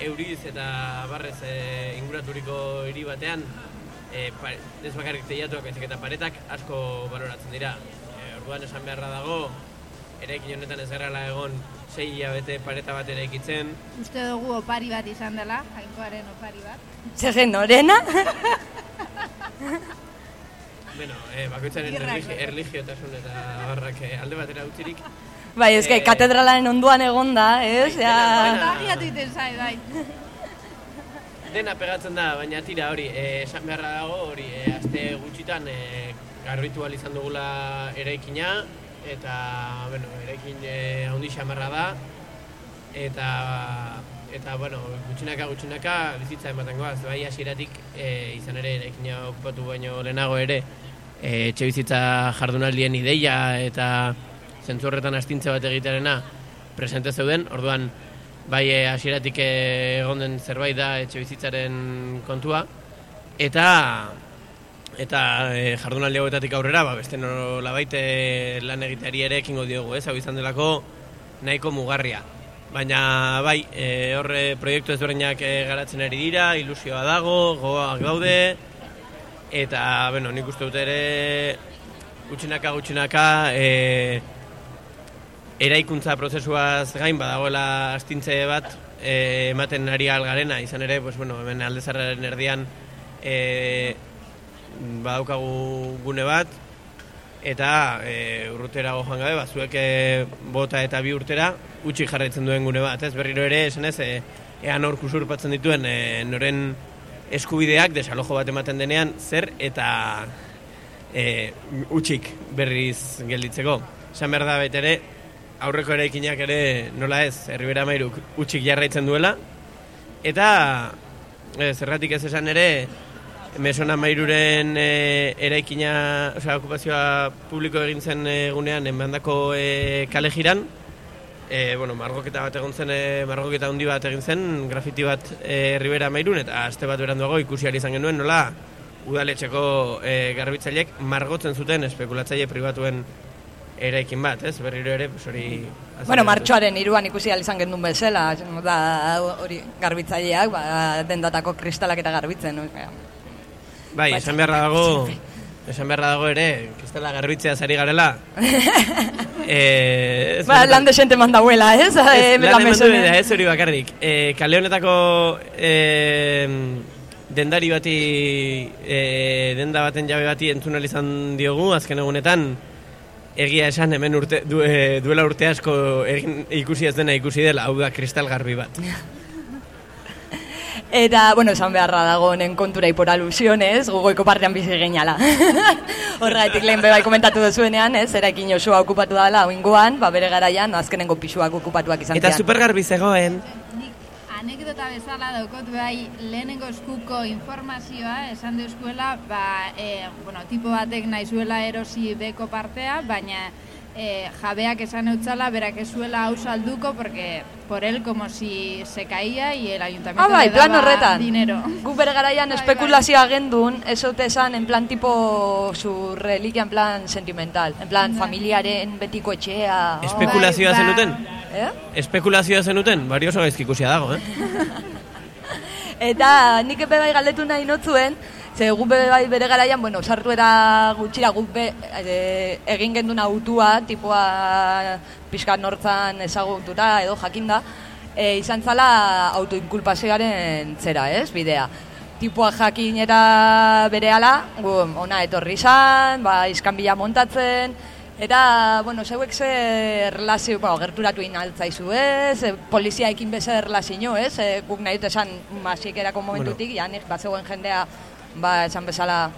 euriz eta barrez e, inguraturiko hiri batean e, pare, ez bakarrik teiatuak baizik eta paretak asko baloratzen dira. E, orduan esan beharra dago, eraikin honetan ez garrala egon sei hilabete pareta bat eraikitzen, Uste dugu opari bat izan dela, jainkoaren opari bat. Zerren norena? bueno, e, bakoitzaren Irrak. erligi, erligiotasun eta barrak e, alde batera utzirik, Bai, ez Eh, katedralaren onduan egonda, ez? Ja... Kontagiatu iten zai, bai. Dena pegatzen da, baina tira hori, eh, esan beharra dago, hori, eh, aste gutxitan eh, garbitu izan dugula eraikina, eta, bueno, eraikin eh, handi xamarra da, eta, eta, bueno, gutxinaka gutxinaka bizitza ematen goaz, bai hasieratik eh, izan ere eraikina okupatu baino lehenago ere, eh, etxe bizitza jardunaldien ideia eta zentzu horretan astintze bat egitearena presente zeuden, orduan bai eh, hasieratik egon den zerbait da etxe bizitzaren kontua eta eta e, jardunaldi hauetatik aurrera ba beste nolabait lan egiteari ere ekingo diogu, ez? Hau izan delako nahiko mugarria. Baina bai, e, horre proiektu ezberdinak e, garatzen ari dira, ilusioa dago, gogoak daude eta bueno, nik uste dut ere gutxinaka gutxinaka e, eraikuntza prozesuaz gain badagoela astintze bat e, ematen ari algarena, izan ere, pues, bueno, hemen aldezarraren erdian e, badaukagu gune bat, eta e, urrutera joan gabe, bazuek e, bota eta bi urtera, utxik jarraitzen duen gune bat, ez berriro ere, esan ez, e, ean hor kusurpatzen dituen e, noren eskubideak desalojo bat ematen denean, zer eta e, utxik berriz gelditzeko. Esan behar da ere, aurreko eraikinak ere nola ez, Herribera Mairuk utxik jarraitzen duela, eta e, zerratik ez esan ere, Mesona Mairuren e, eraikina, osea, okupazioa publiko egin zen egunean enbandako e, kale jiran, e, bueno, margoketa bat egon zen, e, margoketa handi bat egin zen, grafiti bat e, Ribera Mairun, eta aste bat beranduago ikusi ahal izan genuen, nola udaletxeko e, garbitzaileek margotzen zuten espekulatzaile pribatuen eraikin bat, ez? Berriro ere, pues hori... Bueno, martxoaren iruan ikusi izan gendun bezala, da hori garbitzaileak, ba, dendatako kristalak eta garbitzen. No? Bai, esan beharra dago, esan beharra dago ere, kristala garbitzea zari garela. eh, Ba, lan desente mandauela, ez? Ez, Eh, lan eta ez hori bakarrik. E, kale honetako e, dendari bati, e, denda baten jabe bati entzun izan diogu, azken egunetan, egia esan hemen urte, du, e, duela urte asko egin, ikusi ez dena ikusi dela, hau da kristal garbi bat. Eta, bueno, esan beharra dago honen kontura y por alusiones, gogoiko partean bizi geinala. Horregatik lehen bebai komentatu duzuenean, ez, eraikin osoa okupatu dela, oingoan, ba, bere garaian, azkenengo pisuak okupatuak izan Eta ziren. super garbi zegoen. Anekdota bezala daukot bai lehenengo eskuko informazioa esan deuskuela, ba, e, bueno, tipo batek nahi zuela erosi beko partea, baina e, jabeak esan eutzala berak ez zuela hau salduko, porque por él como si se caía y el ayuntamiento Ah, bai, le plan daba horretan. dinero. Gu bere garaian espekulazioa gendun, esote esan, en plan tipo su reliquia, en plan sentimental. En plan familiaren betiko etxea. oh. Espekulazioa zenuten? Eh? Espekulazioa zenuten? Bari oso gaizki ikusia dago, eh? Eta nik epe bai galdetu nahi notzuen, ze gu bai bere garaian, bueno, sartu era gutxira gu be, e, egin gendun autua, tipoa pixka nortzan ezagututa edo jakinda, e, izan zala autoinkulpazioaren zera, ez, bidea. Tipoa jakinera bere ala, gu, ona etorri izan, ba, iskanbila montatzen, Eta, bueno, zeuek ze relazio, bueno, gerturatu inaltzaizu, ez? E, poliziaekin beze relazio, ez? E, guk nahi dut esan, masik erako momentutik, bueno. janik, bat zegoen jendea, ba, esan bezala,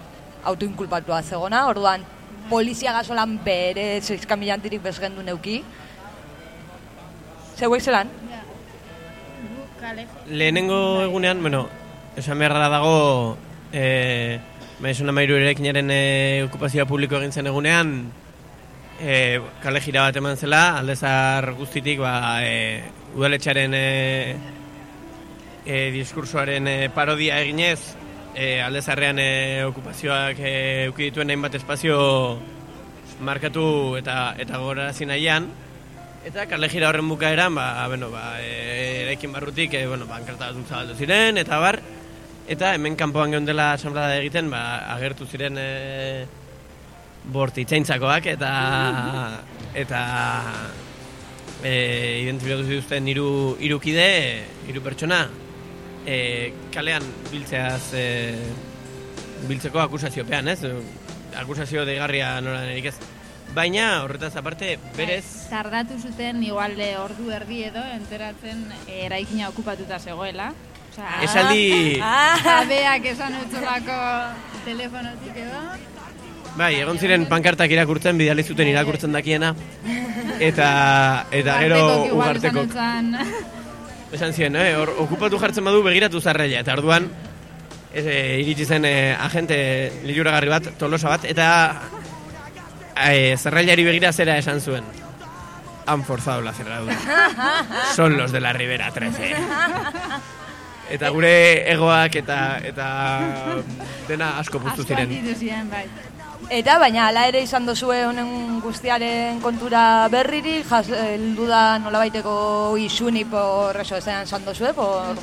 autoinkulpatua zegona, orduan, polizia gazolan bere zeizkamilantirik bezgendu neuki. Zeuek zelan? Lehenengo egunean, bueno, esan beharra dago, e, maizuna mairu erekinaren e, okupazioa publiko egin zen egunean, e, kale jira bat eman zela, aldezar guztitik, ba, e, udaletxaren e, e, diskursoaren e, parodia eginez, e, aldezarrean e, okupazioak e, euki dituen hainbat espazio markatu eta eta gogorarazi nahian, Eta kale jira horren bukaeran, ba, bueno, ba, e, eraikin barrutik, e, bueno, bankarta batzuk zabaldu ziren, eta bar, eta hemen kanpoan geundela asamblada egiten, ba, agertu ziren e, bortitzaintzakoak, eta eta e, identifikatu zituzten hiru hiru kide, hiru pertsona, e, kalean biltzeaz e, biltzeko akusaziopean, ez? Akusazio deigarria nola nerik ez. Baina, horretaz aparte, berez... Tardatu zuten, igualde ordu erdi edo, enteratzen eh, eraikina okupatuta zegoela. Osea, Esaldi- Jabeak esan utzulako telefonotik edo. Bai, egon ziren pankartak irakurtzen, bidali zuten irakurtzen dakiena. Eta, eta gero igual ugarteko. Esan ziren, eh, hor, okupatu jartzen badu begiratu zarrela. Eta orduan, ez, e, iritsi zen eh, agente liluragarri bat, tolosa bat, eta e, zarrailari begira zera esan zuen. Han forzado la cerradura. Son los de la Ribera 13. Eta gure egoak eta eta dena asko puztu ziren. Asko ziren, bai. Eta baina hala ere izan dozue honen guztiaren kontura berririk, jas, heldu da nolabaiteko isuni por eso esan esan dozue, por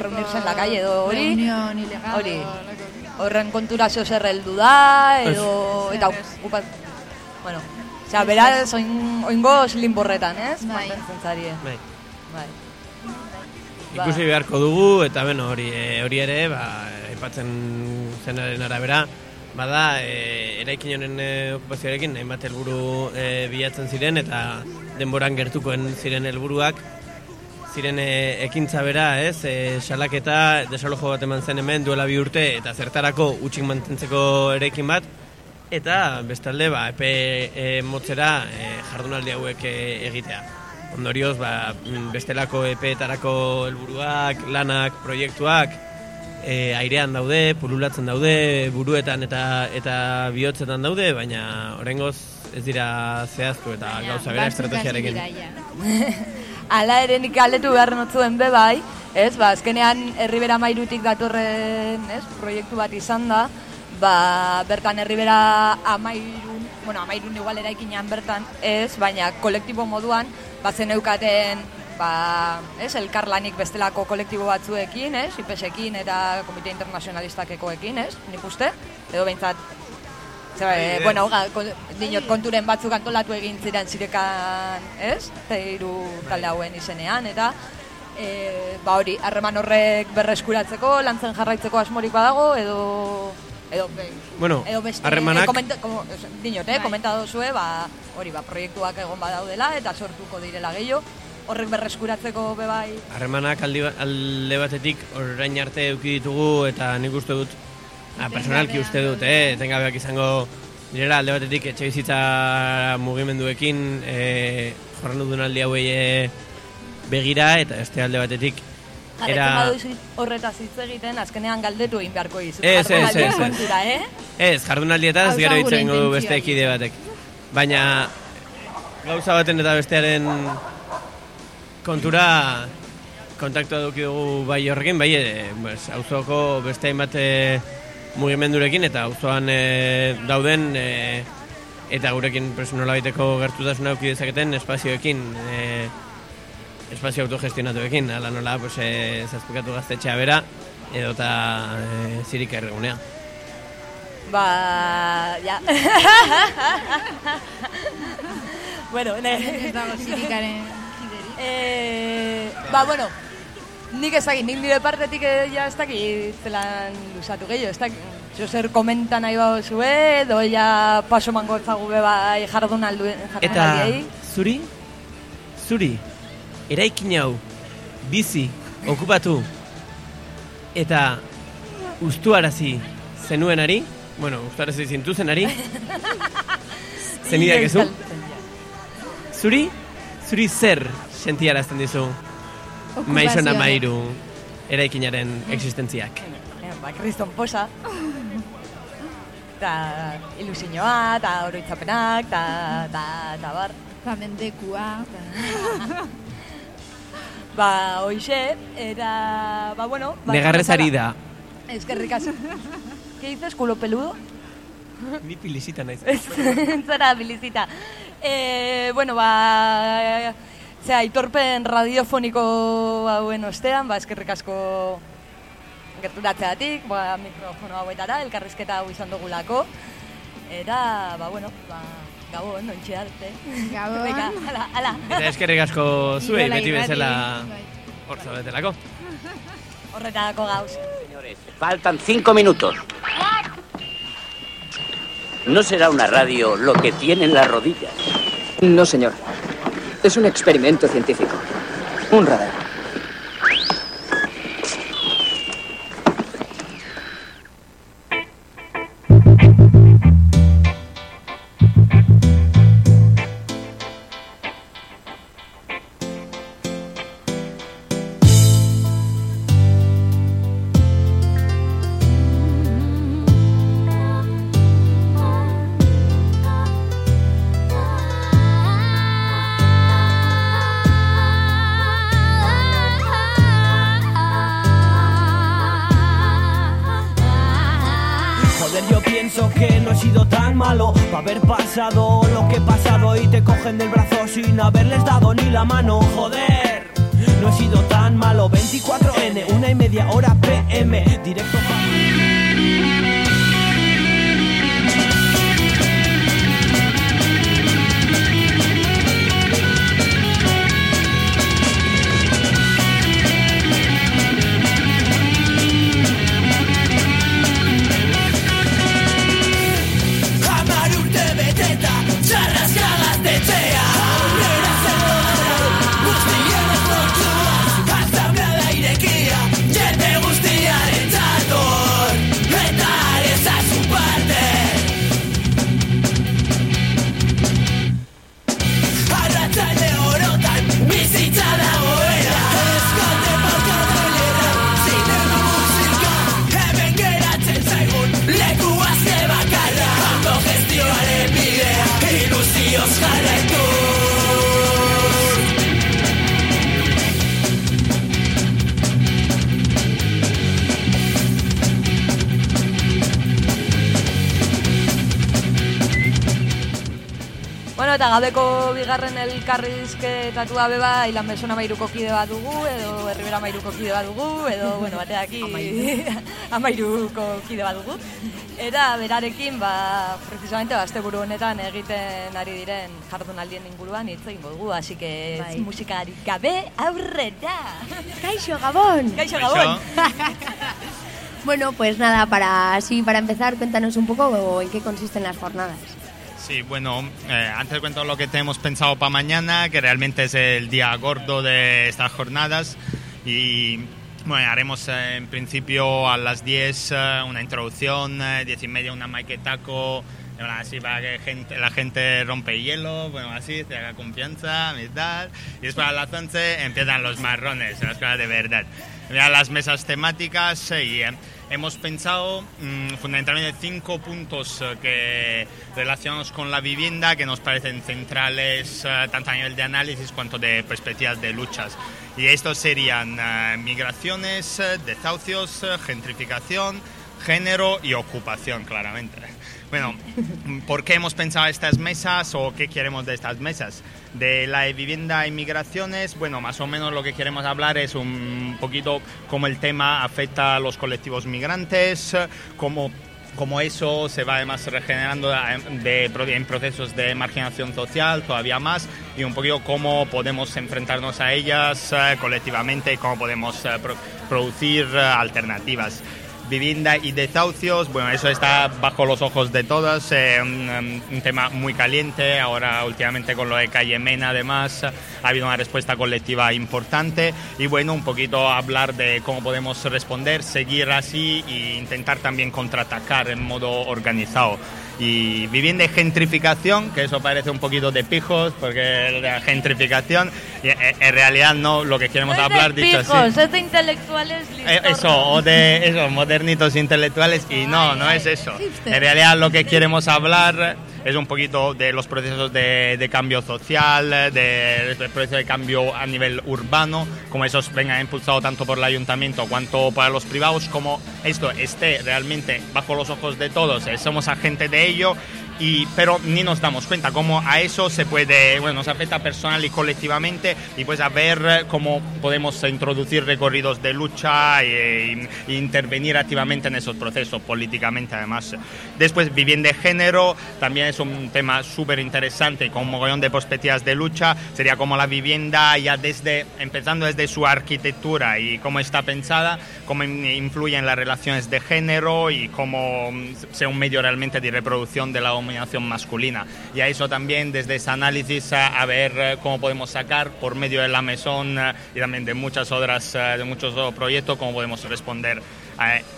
reunirse en la calle edo hori. Reunión ilegal. Hori. o- Horren kontura zeo zer heldu da, edo, eta okupat, bueno, osea, beraz, oin, oingoz linborretan, ez? Bai. Mantentzen zarie. Bai. Bai. Ikusi beharko dugu eta beno hori e, hori ere ba aipatzen zenaren arabera bada e, eraikin honen e, okupazioarekin hainbat helburu e, bilatzen ziren eta denboran gertukoen ziren helburuak ziren e, ekintza bera, ez? E, salaketa desalojo bat eman zen hemen duela bi urte eta zertarako utxik mantentzeko eraikin bat eta bestalde ba epe e, motzera e, jardunaldi hauek e, egitea. Ondorioz, ba, bestelako epeetarako helburuak, lanak, proiektuak e, airean daude, pululatzen daude, buruetan eta eta bihotzetan daude, baina oraingoz ez dira zehaztu eta gauza bera estrategiarekin. Ala ere nik galdetu behar notzuen be bai, ez, ba, azkenean herribera mairutik datorren, ez, proiektu bat izan da, ba, bertan herribera amairun, bueno, amairun igual eraikinean bertan, ez, baina kolektibo moduan, bazen eukaten, ba, ez, elkarlanik bestelako kolektibo batzuekin, ez, IPESekin eta Komite Internacionalistakekoekin, ez, nik uste, edo behintzat, Zer, Bai, bueno, ga, kon, dinot konturen batzuk antolatu egin ziren zirekan, ez? Teiru talde hauen izenean, eta e, ba hori, harreman horrek berreskuratzeko, lantzen jarraitzeko asmorik badago, edo edo, Bueno, edo beste, harremanak- eh, komenta, como, dinot, eh, Bai. komentatu zue, ba, hori, ba, proiektuak egon badaudela, eta sortuko direla gehiago, horrek berreskuratzeko bebai, Harremanak aldi, ba- alde batetik orain arte eduki ditugu eta nik uste dut ah, personalki uste dut, eh, etengabeak izango direla alde batetik etxe bizitza mugimenduekin eh, jorran dudun aldi hauei eh, begira eta este alde batetik era... horretaz hitz egiten, azkenean galdetu egin beharko izu. Ez, ez, ez, ez. kontura, eh? Ez, jardunaldietaz gero hitzen du beste ekide batek. Baina gauza baten eta bestearen kontura kontaktua eduki dugu bai horrekin, bai e, pues, auzoko beste hainbat e, mugimendurekin eta auzoan e, dauden e, eta gurekin pues, nolabaiteko gertutasuna eduki dezaketen espazioekin e, espazio autogestionatuekin, ala nola pues, e, zazpikatu gaztetxea bera edo eta e, zirik erregunea. Ba, ja. bueno, ne... Ez dago zirikaren Eh, ba, bueno, nik ezagin, nik nire partetik ja ez dakit zelan lusatu gehiago, ez dakit, Zio zer komenta nahi bau zue, edo ja paso mango be bai jardun aldu Eta zuri, zuri, eraikin hau, bizi, okupatu, eta ustuarazi zenuenari, bueno, ustuarazi zintuzenari, zenidak ezu, zuri, zuri zer sentiarazten dizu maizona mairu eraikinaren existentziak. Eh, ba, kriston posa. Eta ilusioa, eta oroitzapenak, eta, eta, eta bar. Ba, mendekua. ba, hoxe, eta, ba, bueno. Ba, Negarrez ari da. Eskerrik asko. ¿Qué dices, culo peludo? Ni pilisita naiz. Zara, bilisita. Eh, bueno, ba... Zera, aitorpen radiofoniko hauen ostean, ba, eskerrik asko gerturatzeatik, ba, mikrofono hauetara, elkarrizketa hau izan dugulako. Eta, ba, bueno, ba, gabon, ontsi arte. Gabon. Venga, ala, ala. Eta eskerrik asko zuei, beti bezala hor zaudetelako. Horretarako gauz. Faltan cinco minutos. No será una radio lo que tienen las rodillas. No, señor. Es un experimento científico. Un radar. Bigarren elkarrizketatua beba ilan besona mairuko kide bat dugu, edo herribera mairuko kide bat dugu, edo, bueno, bateaki amairuko kide bat dugu. Eta berarekin, ba, precisamente, ba, buru honetan egiten ari diren jardunaldien inguruan hitz egingo dugu, así que Bai. musikarik gabe aurrera. Kaixo, Gabón. Kaixo, Gabón. Bueno, pues nada, para así para empezar, cuéntanos un poco en qué consisten las jornadas. Sí, bueno, eh, antes cuento lo que tenemos pensado para mañana, que realmente es el día gordo de estas jornadas. Y bueno, haremos eh, en principio a las 10 eh, una introducción, eh, 10 y media una maquetaco, bueno, así para que la gente rompe hielo, bueno, así, se haga confianza tal. Y después a las 11 empiezan los marrones, las cosas de verdad. Ya las mesas temáticas eh, y eh, hemos pensado mm, fundamentalmente cinco puntos eh, que relacionados con la vivienda que nos parecen centrales eh, tanto a nivel de análisis cuanto de perspectivas de luchas. Y estos serían eh, migraciones, desahucios, gentrificación, género y ocupación, claramente. Bueno, ¿por qué hemos pensado estas mesas o qué queremos de estas mesas? De la vivienda y migraciones, bueno, más o menos lo que queremos hablar es un poquito cómo el tema afecta a los colectivos migrantes, cómo cómo eso se va además regenerando de, en procesos de marginación social todavía más y un poquito cómo podemos enfrentarnos a ellas eh, colectivamente y cómo podemos eh, pro- producir eh, alternativas. Vivienda y desahucios, bueno, eso está bajo los ojos de todas, eh, un, un tema muy caliente, ahora últimamente con lo de Calle Mena además. Ha habido una respuesta colectiva importante. Y bueno, un poquito hablar de cómo podemos responder, seguir así e intentar también contraatacar en modo organizado. Y vivienda y gentrificación, que eso parece un poquito de pijos, porque la gentrificación, eh, en realidad no lo que queremos hablar, dicho así. Pijos, es de intelectuales Eh, listos. Eso, o de esos modernitos intelectuales y no, no es eso. En realidad lo que queremos hablar es un poquito de los procesos de, de cambio social, de- del proceso de cambio a nivel urbano, como esos vengan impulsados tanto por el ayuntamiento cuanto para los privados, como esto esté realmente bajo los ojos de todos, eh, somos agentes de ello. Y, pero ni nos damos cuenta cómo a eso se puede, bueno, nos afecta personal y colectivamente y pues a ver eh, cómo podemos introducir recorridos de lucha e, e intervenir activamente en esos procesos políticamente además. Después, vivienda de género, también es un tema súper interesante con un mogollón de perspectivas de lucha, sería como la vivienda ya desde, empezando desde su arquitectura y cómo está pensada, cómo in- influye en las relaciones de género y cómo mm, sea un medio realmente de reproducción de la dominación masculina. Y a eso también, desde ese análisis, a, ver eh, cómo podemos sacar por medio de la mesón eh, y también de muchas otras, eh, de muchos otros proyectos, cómo podemos responder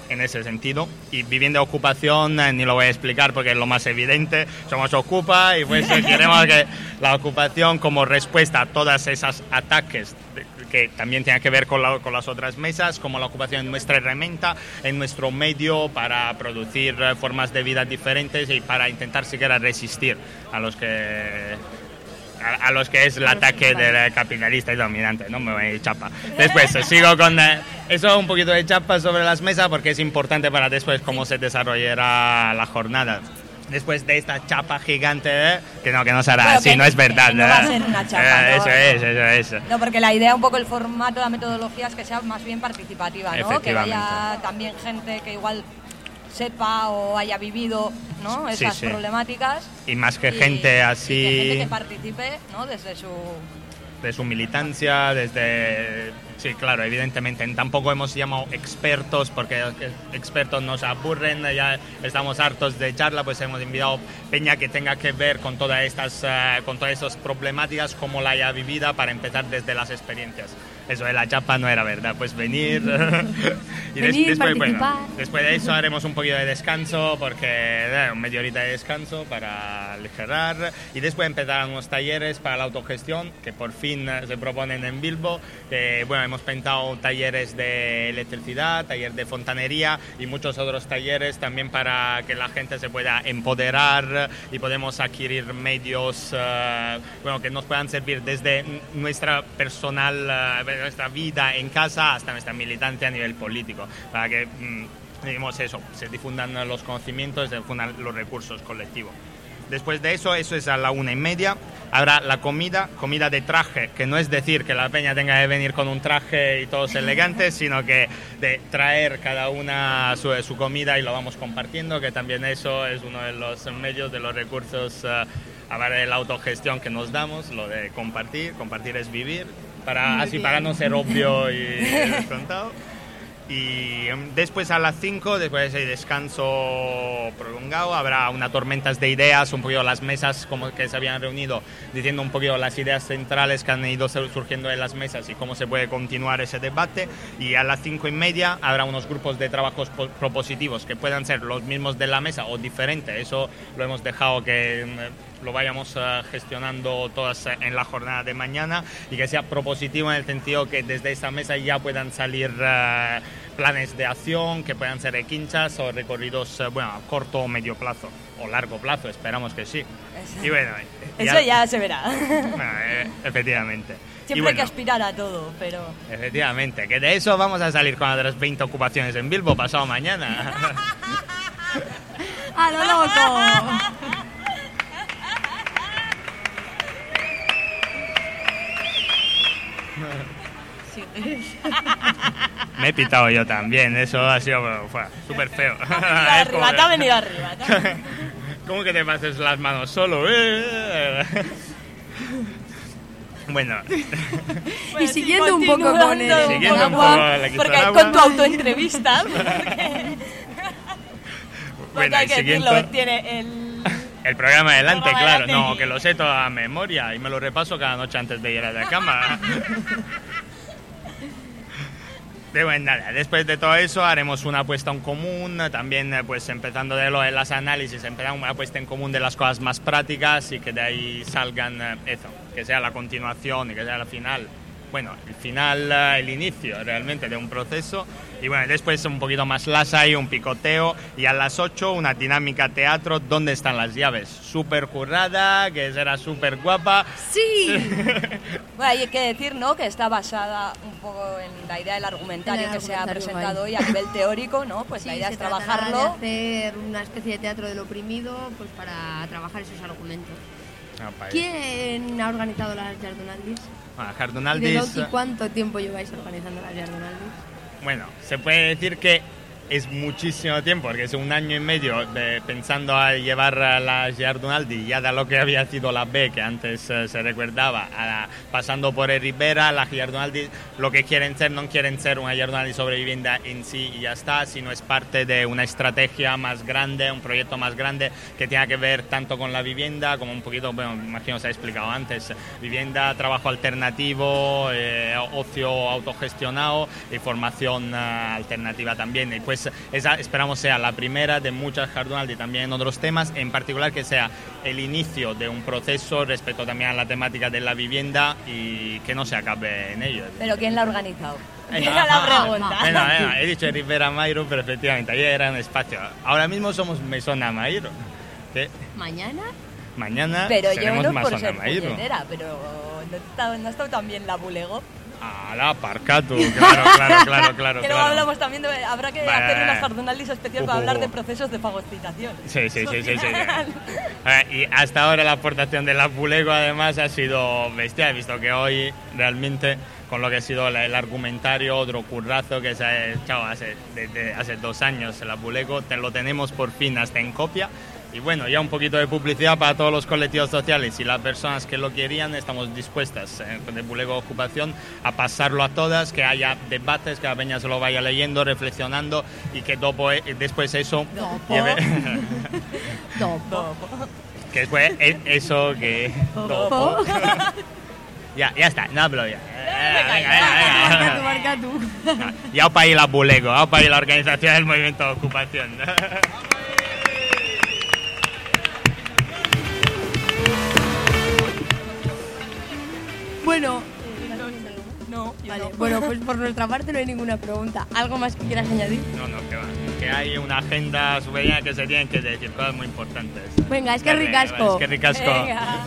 en ese sentido. Y vivienda de ocupación, eh, ni lo voy a explicar porque es lo más evidente, somos Ocupa y pues eh, queremos que la ocupación como respuesta a todas esas ataques que también tiene que ver con, la- con las otras mesas, como la ocupación en nuestra herramienta, en nuestro medio para producir eh, formas de vida diferentes y para intentar siquiera resistir a los que a, a los que es el ataque del capitalista y dominante, no me voy a ir chapa. Después eh, sigo con eh, eso un poquito de chapa sobre las mesas porque es importante para después cómo se desarrollará la jornada. Después de esta chapa gigante, eh, que no, que no será así, que- no es verdad. no va a ser una chapa, Eh, ¿no? Eso es, eso es. No, porque la idea, un poco el formato, la metodología es que sea más bien participativa, ¿no? Que haya también gente que igual sepa o haya vivido ¿no? Esas sí. problemáticas. Y más que y- gente y que gente así que participe ¿no? desde su... de su militancia, desde... Sí, claro, evidentemente. Tampoco hemos llamado expertos porque expertos nos aburren, ya estamos hartos de charla, pues hemos invitado Peña que tenga que ver con todas estas, eh, con todas esas problemáticas, cómo la haya vivida para empezar desde las experiencias. Eso de la chapa no era verdad, pues venir. y des- Venir, después, bueno, después de eso haremos un poquito de descanso, porque eh, media horita de descanso para aligerar. Y después empezar unos talleres para la autogestión, que por fin eh, se proponen en Bilbo. que, bueno, hemos pensado talleres de electricidad, taller de fontanería y muchos otros talleres también para que la gente se pueda empoderar y podemos adquirir medios eh, bueno, que nos puedan servir desde nuestra personal, nuestra vida en casa hasta nuestra militancia a nivel político, para que mm, digamos eso, se difundan los conocimientos, se difundan los recursos colectivos. Después de eso, eso es a la una y media. Habrá la comida, comida de traje, que no es decir que la peña tenga que venir con un traje y todos elegantes, sino que de traer cada una su, su comida y lo vamos compartiendo, que también eso es uno de los medios, de los recursos eh, a ver, de la autogestión que nos damos, lo de compartir, compartir es vivir, para, Muy así bien. para no ser obvio y descontado. Y em, después a las 5, después de ese descanso prolongado, habrá una tormentas de ideas, un poquito las mesas como que se habían reunido, diciendo un poquito las ideas centrales que han ido sur- surgiendo en las mesas y cómo se puede continuar ese debate. Y a las 5 y media habrá unos grupos de trabajos po- propositivos que puedan ser los mismos de la mesa o diferentes. Eso lo hemos dejado que em, lo vayamos eh, gestionando todas eh, en la jornada de mañana y que sea propositivo en el sentido que desde esta mesa ya puedan salir eh, planes de acción, que puedan ser equinchas o recorridos, bueno, a corto o medio plazo o largo plazo, esperamos que sí. Y bueno, Eso ya se verá. Efectivamente. Siempre hay bueno, que aspirar a todo, pero... Efectivamente, que de eso vamos a salir con otras 20 ocupaciones en Bilbo pasado mañana. ¡A lo loco! Me he pitado yo también, eso ha sido bueno, súper feo. arriba, te ha venido arriba. ¿Cómo que te pases las manos solo? eh? Bueno, Y siguiendo un poco con el- Siguiendo un agua, poco la que Porque con tu autoentrevista. porque- Bueno, hay y que decirlo, tiene el... El programa adelante, programa claro. adelante. No, que lo sé toda memoria y me lo repaso cada noche antes de ir a la cama. De bueno, nada, después de todo eso haremos una apuesta en común, también eh, pues empezando de lo de las análisis, empezamos una apuesta en común de las cosas más prácticas y que de ahí salgan eh, eso, que sea la continuación y que sea la final. Bueno, el final, eh, el inicio realmente de un proceso y bueno, después un poquito más lasa y un picoteo y a las 8 una dinámica teatro, ¿dónde están las llaves? Súper currada, que será súper guapa. Sí. Bueno, hay que decir, ¿no? Que está basada un poco en la idea del argumentario que se ha presentado guay. hoy a nivel teórico, ¿no? Pues Sí, la idea se es trabajarlo. de hacer una especie de teatro del oprimido pues para trabajar esos argumentos. Ah. ¿Quién ha organizado las Jardonaldis? Ah, ¿Y de Jardonaldis, Loki cuánto tiempo lleváis organizando las Jardonaldis? Bueno, se puede decir que es muchísimo tiempo, porque es un año y medio de- pensando a llevar a la Giardinaldi, ya de lo que había sido la B, que antes eh, se recordaba, a- pasando por el Rivera, la Giardinaldi, lo que quieren ser, no quieren ser una Giardinaldi sobre vivienda en sí y ya está, sino es parte de una estrategia más grande, un proyecto más grande que tenga que ver tanto con la vivienda como un poquito, bueno, imagino se ha explicado antes, vivienda, trabajo alternativo, eh, ocio autogestionado y formación eh, alternativa también. Y pues esa esperamos sea la primera de muchas Jardonaldi y también en otros temas, en particular que sea el inicio de un proceso respecto también a la temática de la vivienda y que no se acabe en ello. Pero ¿quién la ha organizado? Era la pregunta. Bueno, bueno, he dicho Rivera Mairo, pero efectivamente, ahí era un espacio. Ahora mismo somos Mesona Mairo. que ¿Mañana? mañana Pero yo seremos no por ser Mairo. pero no no ha estado tan bien la bulego. A la parcatu, claro, claro, claro, claro. que luego claro. hablamos también de... Habrá que Vale, hacer una jardonaldis especial Uh, para uh, hablar uh. de procesos de fagocitación. Sí, sí, sí, sí, sí. Eh, y hasta ahora la aportación de la además ha sido bestial, visto que hoy realmente con lo que ha sido el argumentario, otro currazo que se ha echado hace, desde hace dos años la Bulego, te lo tenemos por fin hasta en copia. Y bueno, ya un poquito de publicidad para todos los colectivos sociales y las personas que lo querían, estamos dispuestas eh, de Bulego Ocupación a pasarlo a todas, que haya debates, que la peña se lo vaya leyendo, reflexionando y que eh, después eso Dopo. lleve... Dopo. que después e- eso que... Dopo. ya, ya está, no hablo ya. Ya para ir la Bulego, ya para ir la organización del movimiento de ocupación. Bueno, no, vale. Bueno, pues por nuestra parte no hay ninguna pregunta. ¿Algo más que quieras añadir? No, no, que va. Que hay una agenda subvenida que se tienen que decir cosas muy importantes. Venga, es que ricasco. Es que ricasco. Venga.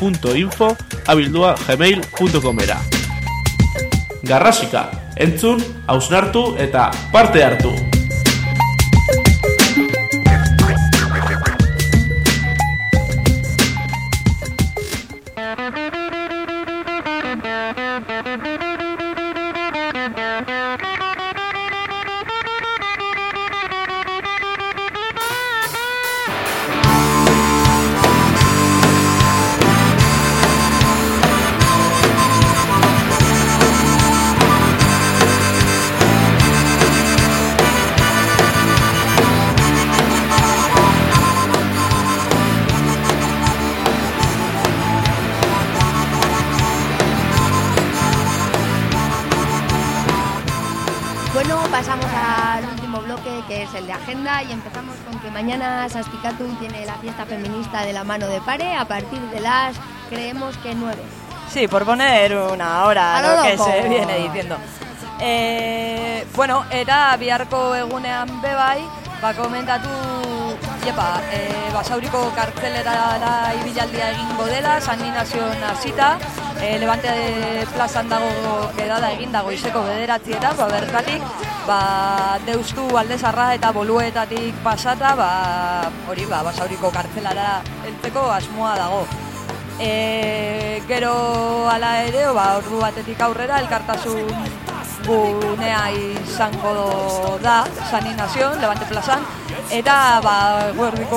garrasika.info abildua gmail.comera. Garrasika, entzun, hausnartu eta parte hartu! Saspicatu tiene la fiesta feminista de la mano de pare a partir de las, creemos que nueve. Sí, por poner una hora, A lo lo que se viene diciendo. Eh, bueno, era biharko egunean bebai, ba komentatu, jepa, eh, basauriko kartzeletara ibilaldia egingo dela, San Ignazion hasita, eh, Levante plazan dago kedada egin dago izeko bederatzietan, ba bertatik, ba deustu aldezarra eta boluetatik pasata, ba hori ba basauriko kartzelara heltzeko asmoa dago. E, gero ala ere, ba, ordu batetik aurrera, elkartasun gunea izango da, San Ignacio, Levante plazan, eta ba,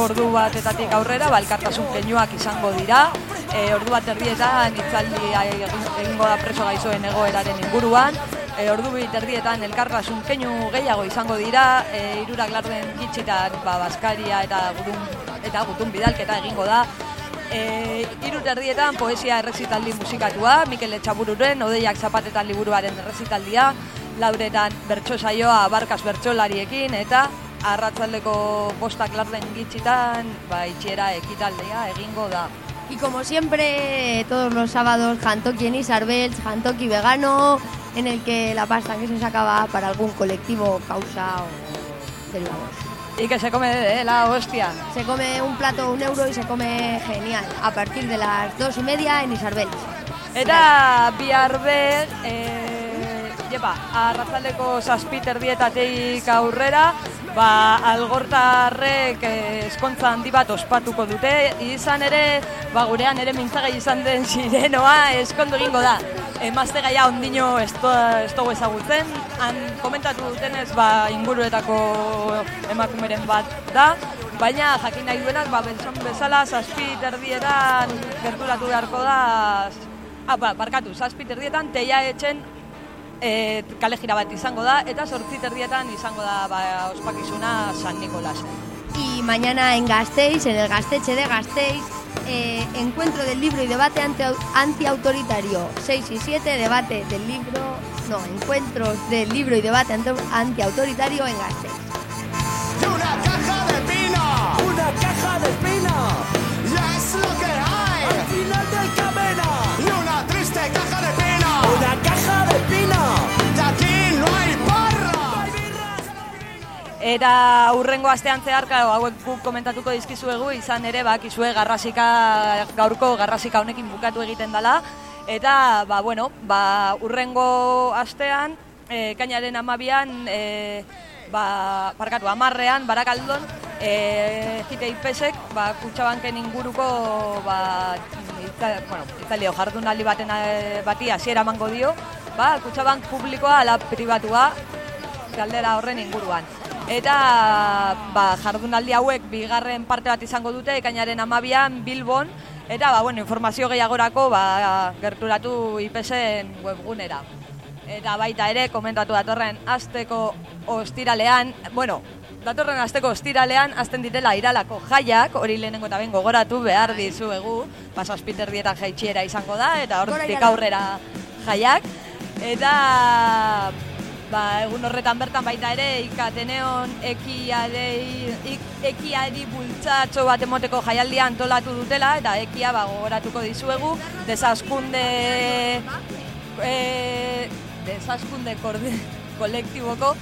ordu batetatik aurrera, ba, elkartasun keinuak izango dira, e, ordu bat erdietan itzaldi egin- egingo da preso gaizoen egoeraren inguruan, e, ordu bit erdietan elkartasun keinu gehiago izango dira, e, irurak larden gitxitan ba, Baskaria eta gutun, eta gutun bidalketa egingo da, E, iru erdietan poesia errezitaldi musikatua, Mikel Etxabururen, Odeiak Zapatetan liburuaren errezitaldia, lauretan bertso saioa barkas bertsolariekin, eta arratzaldeko postak larden gitxitan, ba, itxiera ekitaldea egingo da. Y como siempre, todos los sábados, Jantoki en Isarbels, Jantoki vegano, en el que la pasta que se sacaba para algún colectivo, causa o derivados. Y que se come de la hostia. Se come un plato un euro y se come genial, a partir de las dos y media en Isarbels. Eta bihar be, e, jepa, arratzaldeko zazpiter dietateik aurrera, ba, algortarrek eh, eskontza handi bat ospatuko dute, izan ere, ba, gurean ere mintzagai izan den sirenoa eskondu egingo da. Emazte gaia ondino ez dugu ezagutzen, han komentatu dutenez, ba, inguruetako emakumeren bat da, baina jakin nahi duenak, ba, bezan bezala, zazpi terdietan gerturatu beharko da, ah, ba, barkatu, zazpi terdietan teia etxen e, kale gira bat izango da, eta sortzi terdietan izango da ba, ospakizuna San Nicolás. Y mañana en Gasteiz, en el Gasteche de Gasteiz, eh, encuentro del libro y debate antiautoritario 6 y 7, debate del libro, no, encuentros del libro y debate antiautoritario en Gasteiz. Una caja de pino. Una caja de pino. Ya es lo que hay. Al final del Eta urrengo astean zehar, claro, hauek guk komentatuko dizkizuegu, izan ere bakizue garrasika, gaurko garrasika honekin bukatu egiten dela. Eta, ba, bueno, ba, urrengo astean, e, kainaren amabian, e, ba, parkatu, amarrean, barakaldon, e, jite ipesek, ba, kutsabanken inguruko, ba, itza, bueno, itzaldio jardunaldi baten eh, bati hasiera emango dio, ba, kutsabank publikoa ala pribatua, galdera horren inguruan. Eta ba, jardunaldi hauek bigarren parte bat izango dute, ekainaren amabian Bilbon, eta ba, bueno, informazio gehiagorako ba, gerturatu IPSen webgunera. Eta baita ere, komentatu datorren, azteko ostiralean, bueno, datorren asteko ostiralean azten direla iralako jaiak, hori lehenengo eta behin gogoratu behar dizuegu, pasazpiter dietan jaitxiera izango da, eta hortik aurrera jaiak. Eta ba, egun horretan bertan baita ere ikateneon ekiadei, ik, ekiari bultzatxo bat emoteko jaialdia antolatu dutela, eta ekia ba, gogoratuko dizuegu, desaskunde e, desaskunde korde, kolektiboko,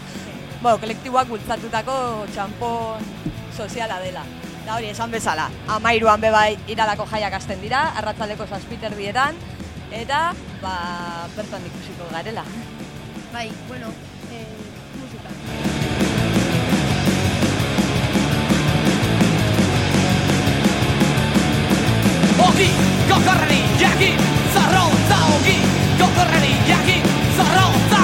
bueno, kolektiboak bultzatutako txampon soziala dela. Da hori, esan bezala, amairuan bebai iralako jaiak hasten dira, arratzaleko zazpiter dietan, eta ba, bertan ikusiko garela. Bye. Bueno, eh, música. Ogi, kokorrari jakin, zarrotza Ogi, kokorrari jakin, zarrotza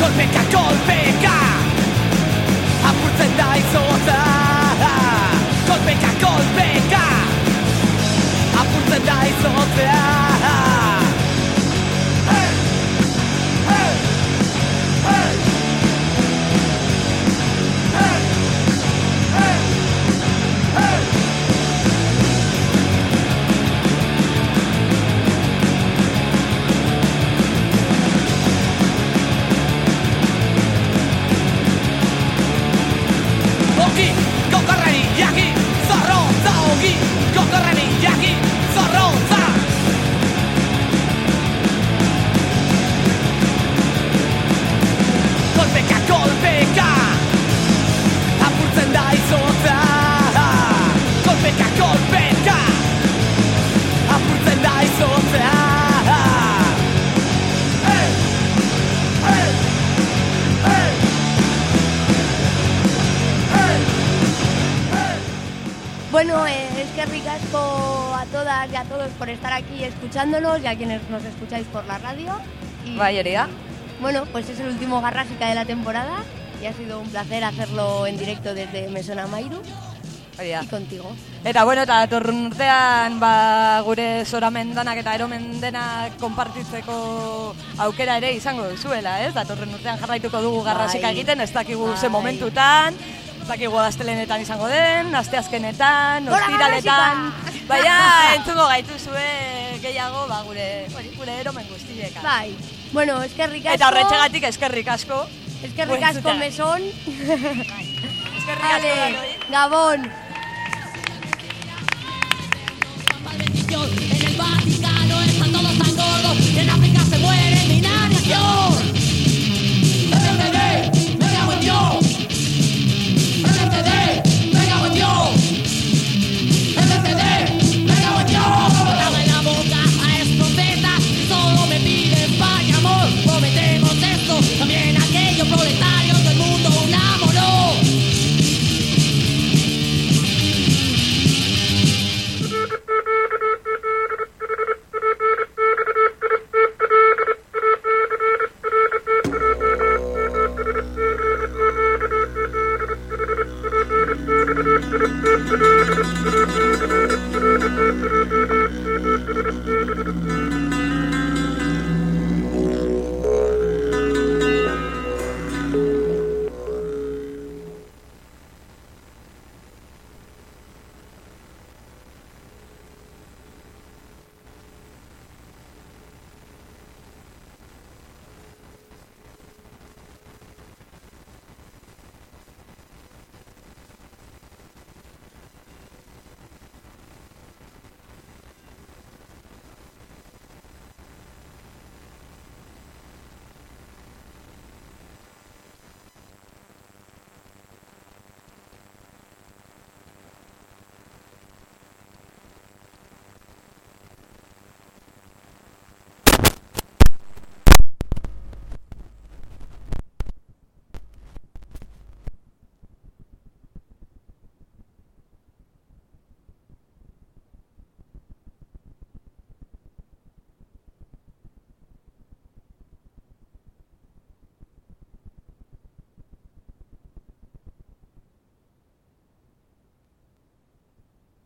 Kolpeka, kolpeka leise. Bueno, eh, es que ricasco a todas y a todos por estar aquí escuchándonos y a quienes nos escucháis por la radio. Y, da. Bueno, pues es el último Garrásica de la temporada y ha sido un placer hacerlo en directo desde Mesona Mairu y contigo. Eta bueno, eta datorren urtean ba, gure zoramen danak eta eromen denak konpartitzeko aukera ere izango duzuela, ez? Datorren urtean jarraituko dugu garrasika Bai. egiten, ez dakigu ze Bai. momentutan, ez dakigu astelenetan izango den, asteazkenetan, ostiraletan, baina entzungo gaituzue gehiago ba, gure, hori, gure eromen guztiek. Bai. Bueno, es que ricasco. Eta horretxegatik eskerrik asko. Es que ricasco Buentzuteak. mesón. Eskerrik asko Ale. Gabón. En el Vaticano están todos tan gordos. En África